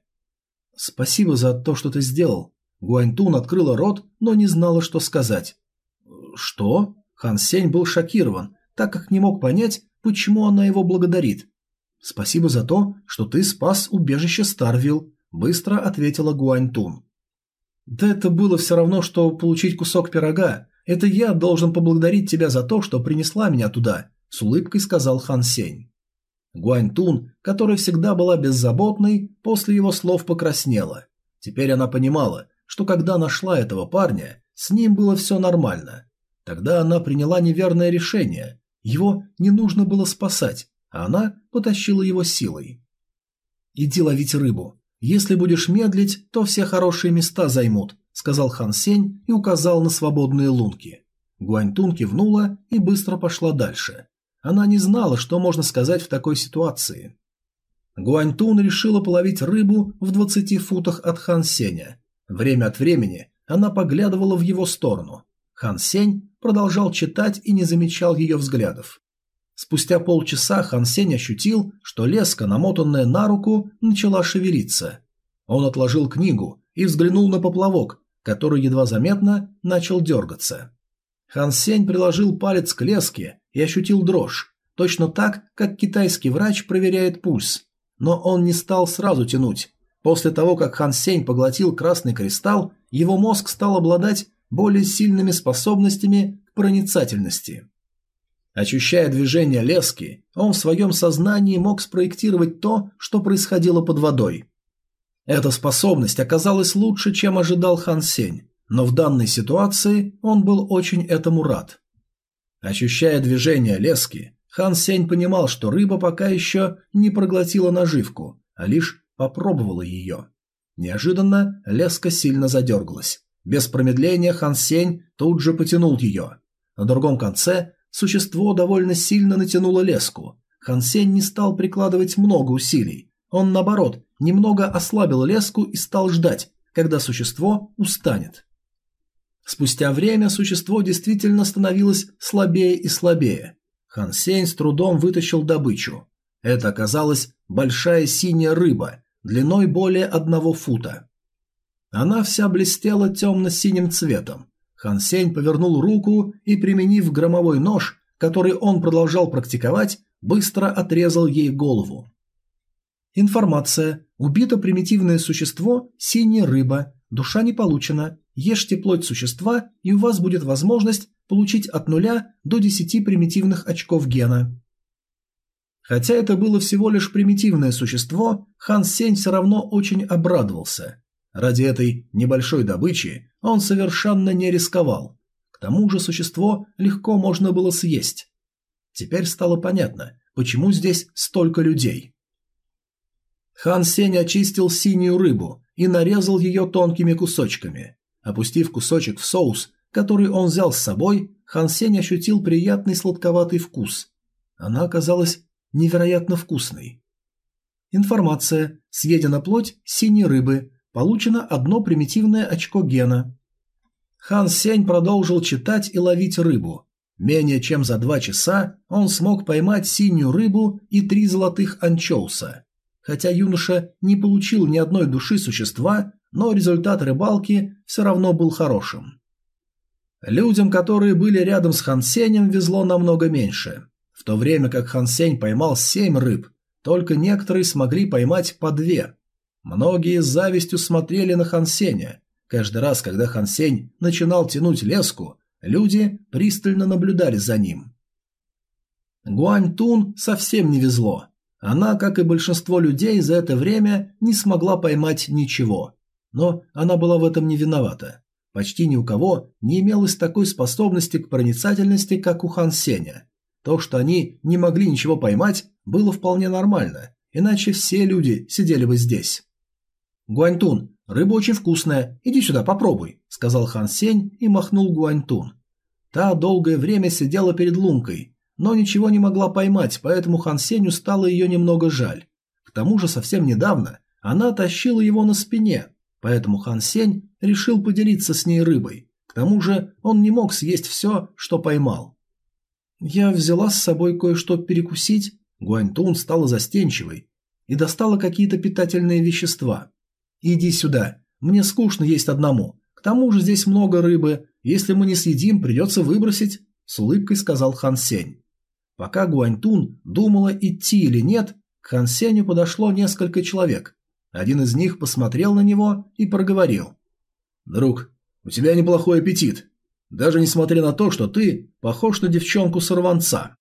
«Спасибо за то, что ты сделал». Гуань Тун открыла рот, но не знала, что сказать. «Что?» Хан Сень был шокирован, так как не мог понять, почему она его благодарит. «Спасибо за то, что ты спас убежище Старвилл. Быстро ответила Гуаньтун. «Да это было все равно, что получить кусок пирога. Это я должен поблагодарить тебя за то, что принесла меня туда», – с улыбкой сказал Хан Сень. Гуаньтун, которая всегда была беззаботной, после его слов покраснела. Теперь она понимала, что когда нашла этого парня, с ним было все нормально. Тогда она приняла неверное решение. Его не нужно было спасать, а она потащила его силой. «Иди ловить рыбу. «Если будешь медлить, то все хорошие места займут», — сказал Хан Сень и указал на свободные лунки. Гуаньтун кивнула и быстро пошла дальше. Она не знала, что можно сказать в такой ситуации. Гуаньтун решила половить рыбу в 20 футах от Хан Сеня. Время от времени она поглядывала в его сторону. Хан Сень продолжал читать и не замечал ее взглядов. Спустя полчаса Хан Сень ощутил, что леска, намотанная на руку, начала шевелиться. Он отложил книгу и взглянул на поплавок, который едва заметно начал дергаться. Хан Сень приложил палец к леске и ощутил дрожь, точно так, как китайский врач проверяет пульс. Но он не стал сразу тянуть. После того, как Хан Сень поглотил красный кристалл, его мозг стал обладать более сильными способностями к проницательности. Ощущая движение лески, он в своем сознании мог спроектировать то, что происходило под водой. Эта способность оказалась лучше, чем ожидал Хан Сень. но в данной ситуации он был очень этому рад. Ощущая движение лески, Хан Сень понимал, что рыба пока еще не проглотила наживку, а лишь попробовала ее. Неожиданно леска сильно задергалась. Без промедления Хан Сень тут же потянул ее. На другом конце существо довольно сильно натянуло леску. Хан Сень не стал прикладывать много усилий. Он, наоборот, немного ослабил леску и стал ждать, когда существо устанет. Спустя время существо действительно становилось слабее и слабее. Хан Сень с трудом вытащил добычу. Это оказалась большая синяя рыба, длиной более одного фута. Она вся блестела темно-синим цветом. Хан Сень повернул руку и, применив громовой нож, который он продолжал практиковать, быстро отрезал ей голову. Информация. Убито примитивное существо, синяя рыба. Душа не получена. Ешьте плоть существа, и у вас будет возможность получить от нуля до 10 примитивных очков гена. Хотя это было всего лишь примитивное существо, Хан Сень все равно очень обрадовался. Ради этой небольшой добычи он совершенно не рисковал. К тому же существо легко можно было съесть. Теперь стало понятно, почему здесь столько людей. Хан Сень очистил синюю рыбу и нарезал ее тонкими кусочками. Опустив кусочек в соус, который он взял с собой, Хан Сень ощутил приятный сладковатый вкус. Она оказалась невероятно вкусной. Информация. Съедена плоть синей рыбы. Получено одно примитивное очко гена. Хан Сень продолжил читать и ловить рыбу. Менее чем за два часа он смог поймать синюю рыбу и три золотых анчоуса. Хотя юноша не получил ни одной души существа, но результат рыбалки все равно был хорошим. Людям, которые были рядом с Хан Сенем, везло намного меньше. В то время как Хан Сень поймал семь рыб, только некоторые смогли поймать по две. Многие с завистью смотрели на Хан Сеня. Каждый раз, когда Хан Сень начинал тянуть леску, люди пристально наблюдали за ним. Гуань Тун совсем не везло. Она, как и большинство людей, за это время не смогла поймать ничего. Но она была в этом не виновата. Почти ни у кого не имелось такой способности к проницательности, как у Хан Сеня. То, что они не могли ничего поймать, было вполне нормально, иначе все люди сидели бы здесь. «Гуаньтун, рыба очень вкусная, иди сюда, попробуй», – сказал Хан Сень и махнул Гуаньтун. Та долгое время сидела перед лункой, но ничего не могла поймать, поэтому Хан Сенью стало ее немного жаль. К тому же совсем недавно она тащила его на спине, поэтому Хан Сень решил поделиться с ней рыбой. К тому же он не мог съесть все, что поймал. «Я взяла с собой кое-что перекусить», Гуаньтун стала застенчивой и достала какие-то питательные вещества. «Иди сюда, мне скучно есть одному. К тому же здесь много рыбы, если мы не съедим, придется выбросить», – с улыбкой сказал Хан Сень. Пока Гуаньтун думала идти или нет, к Хан Сенью подошло несколько человек. Один из них посмотрел на него и проговорил. «Друг, у тебя неплохой аппетит, даже несмотря на то, что ты похож на девчонку-сорванца».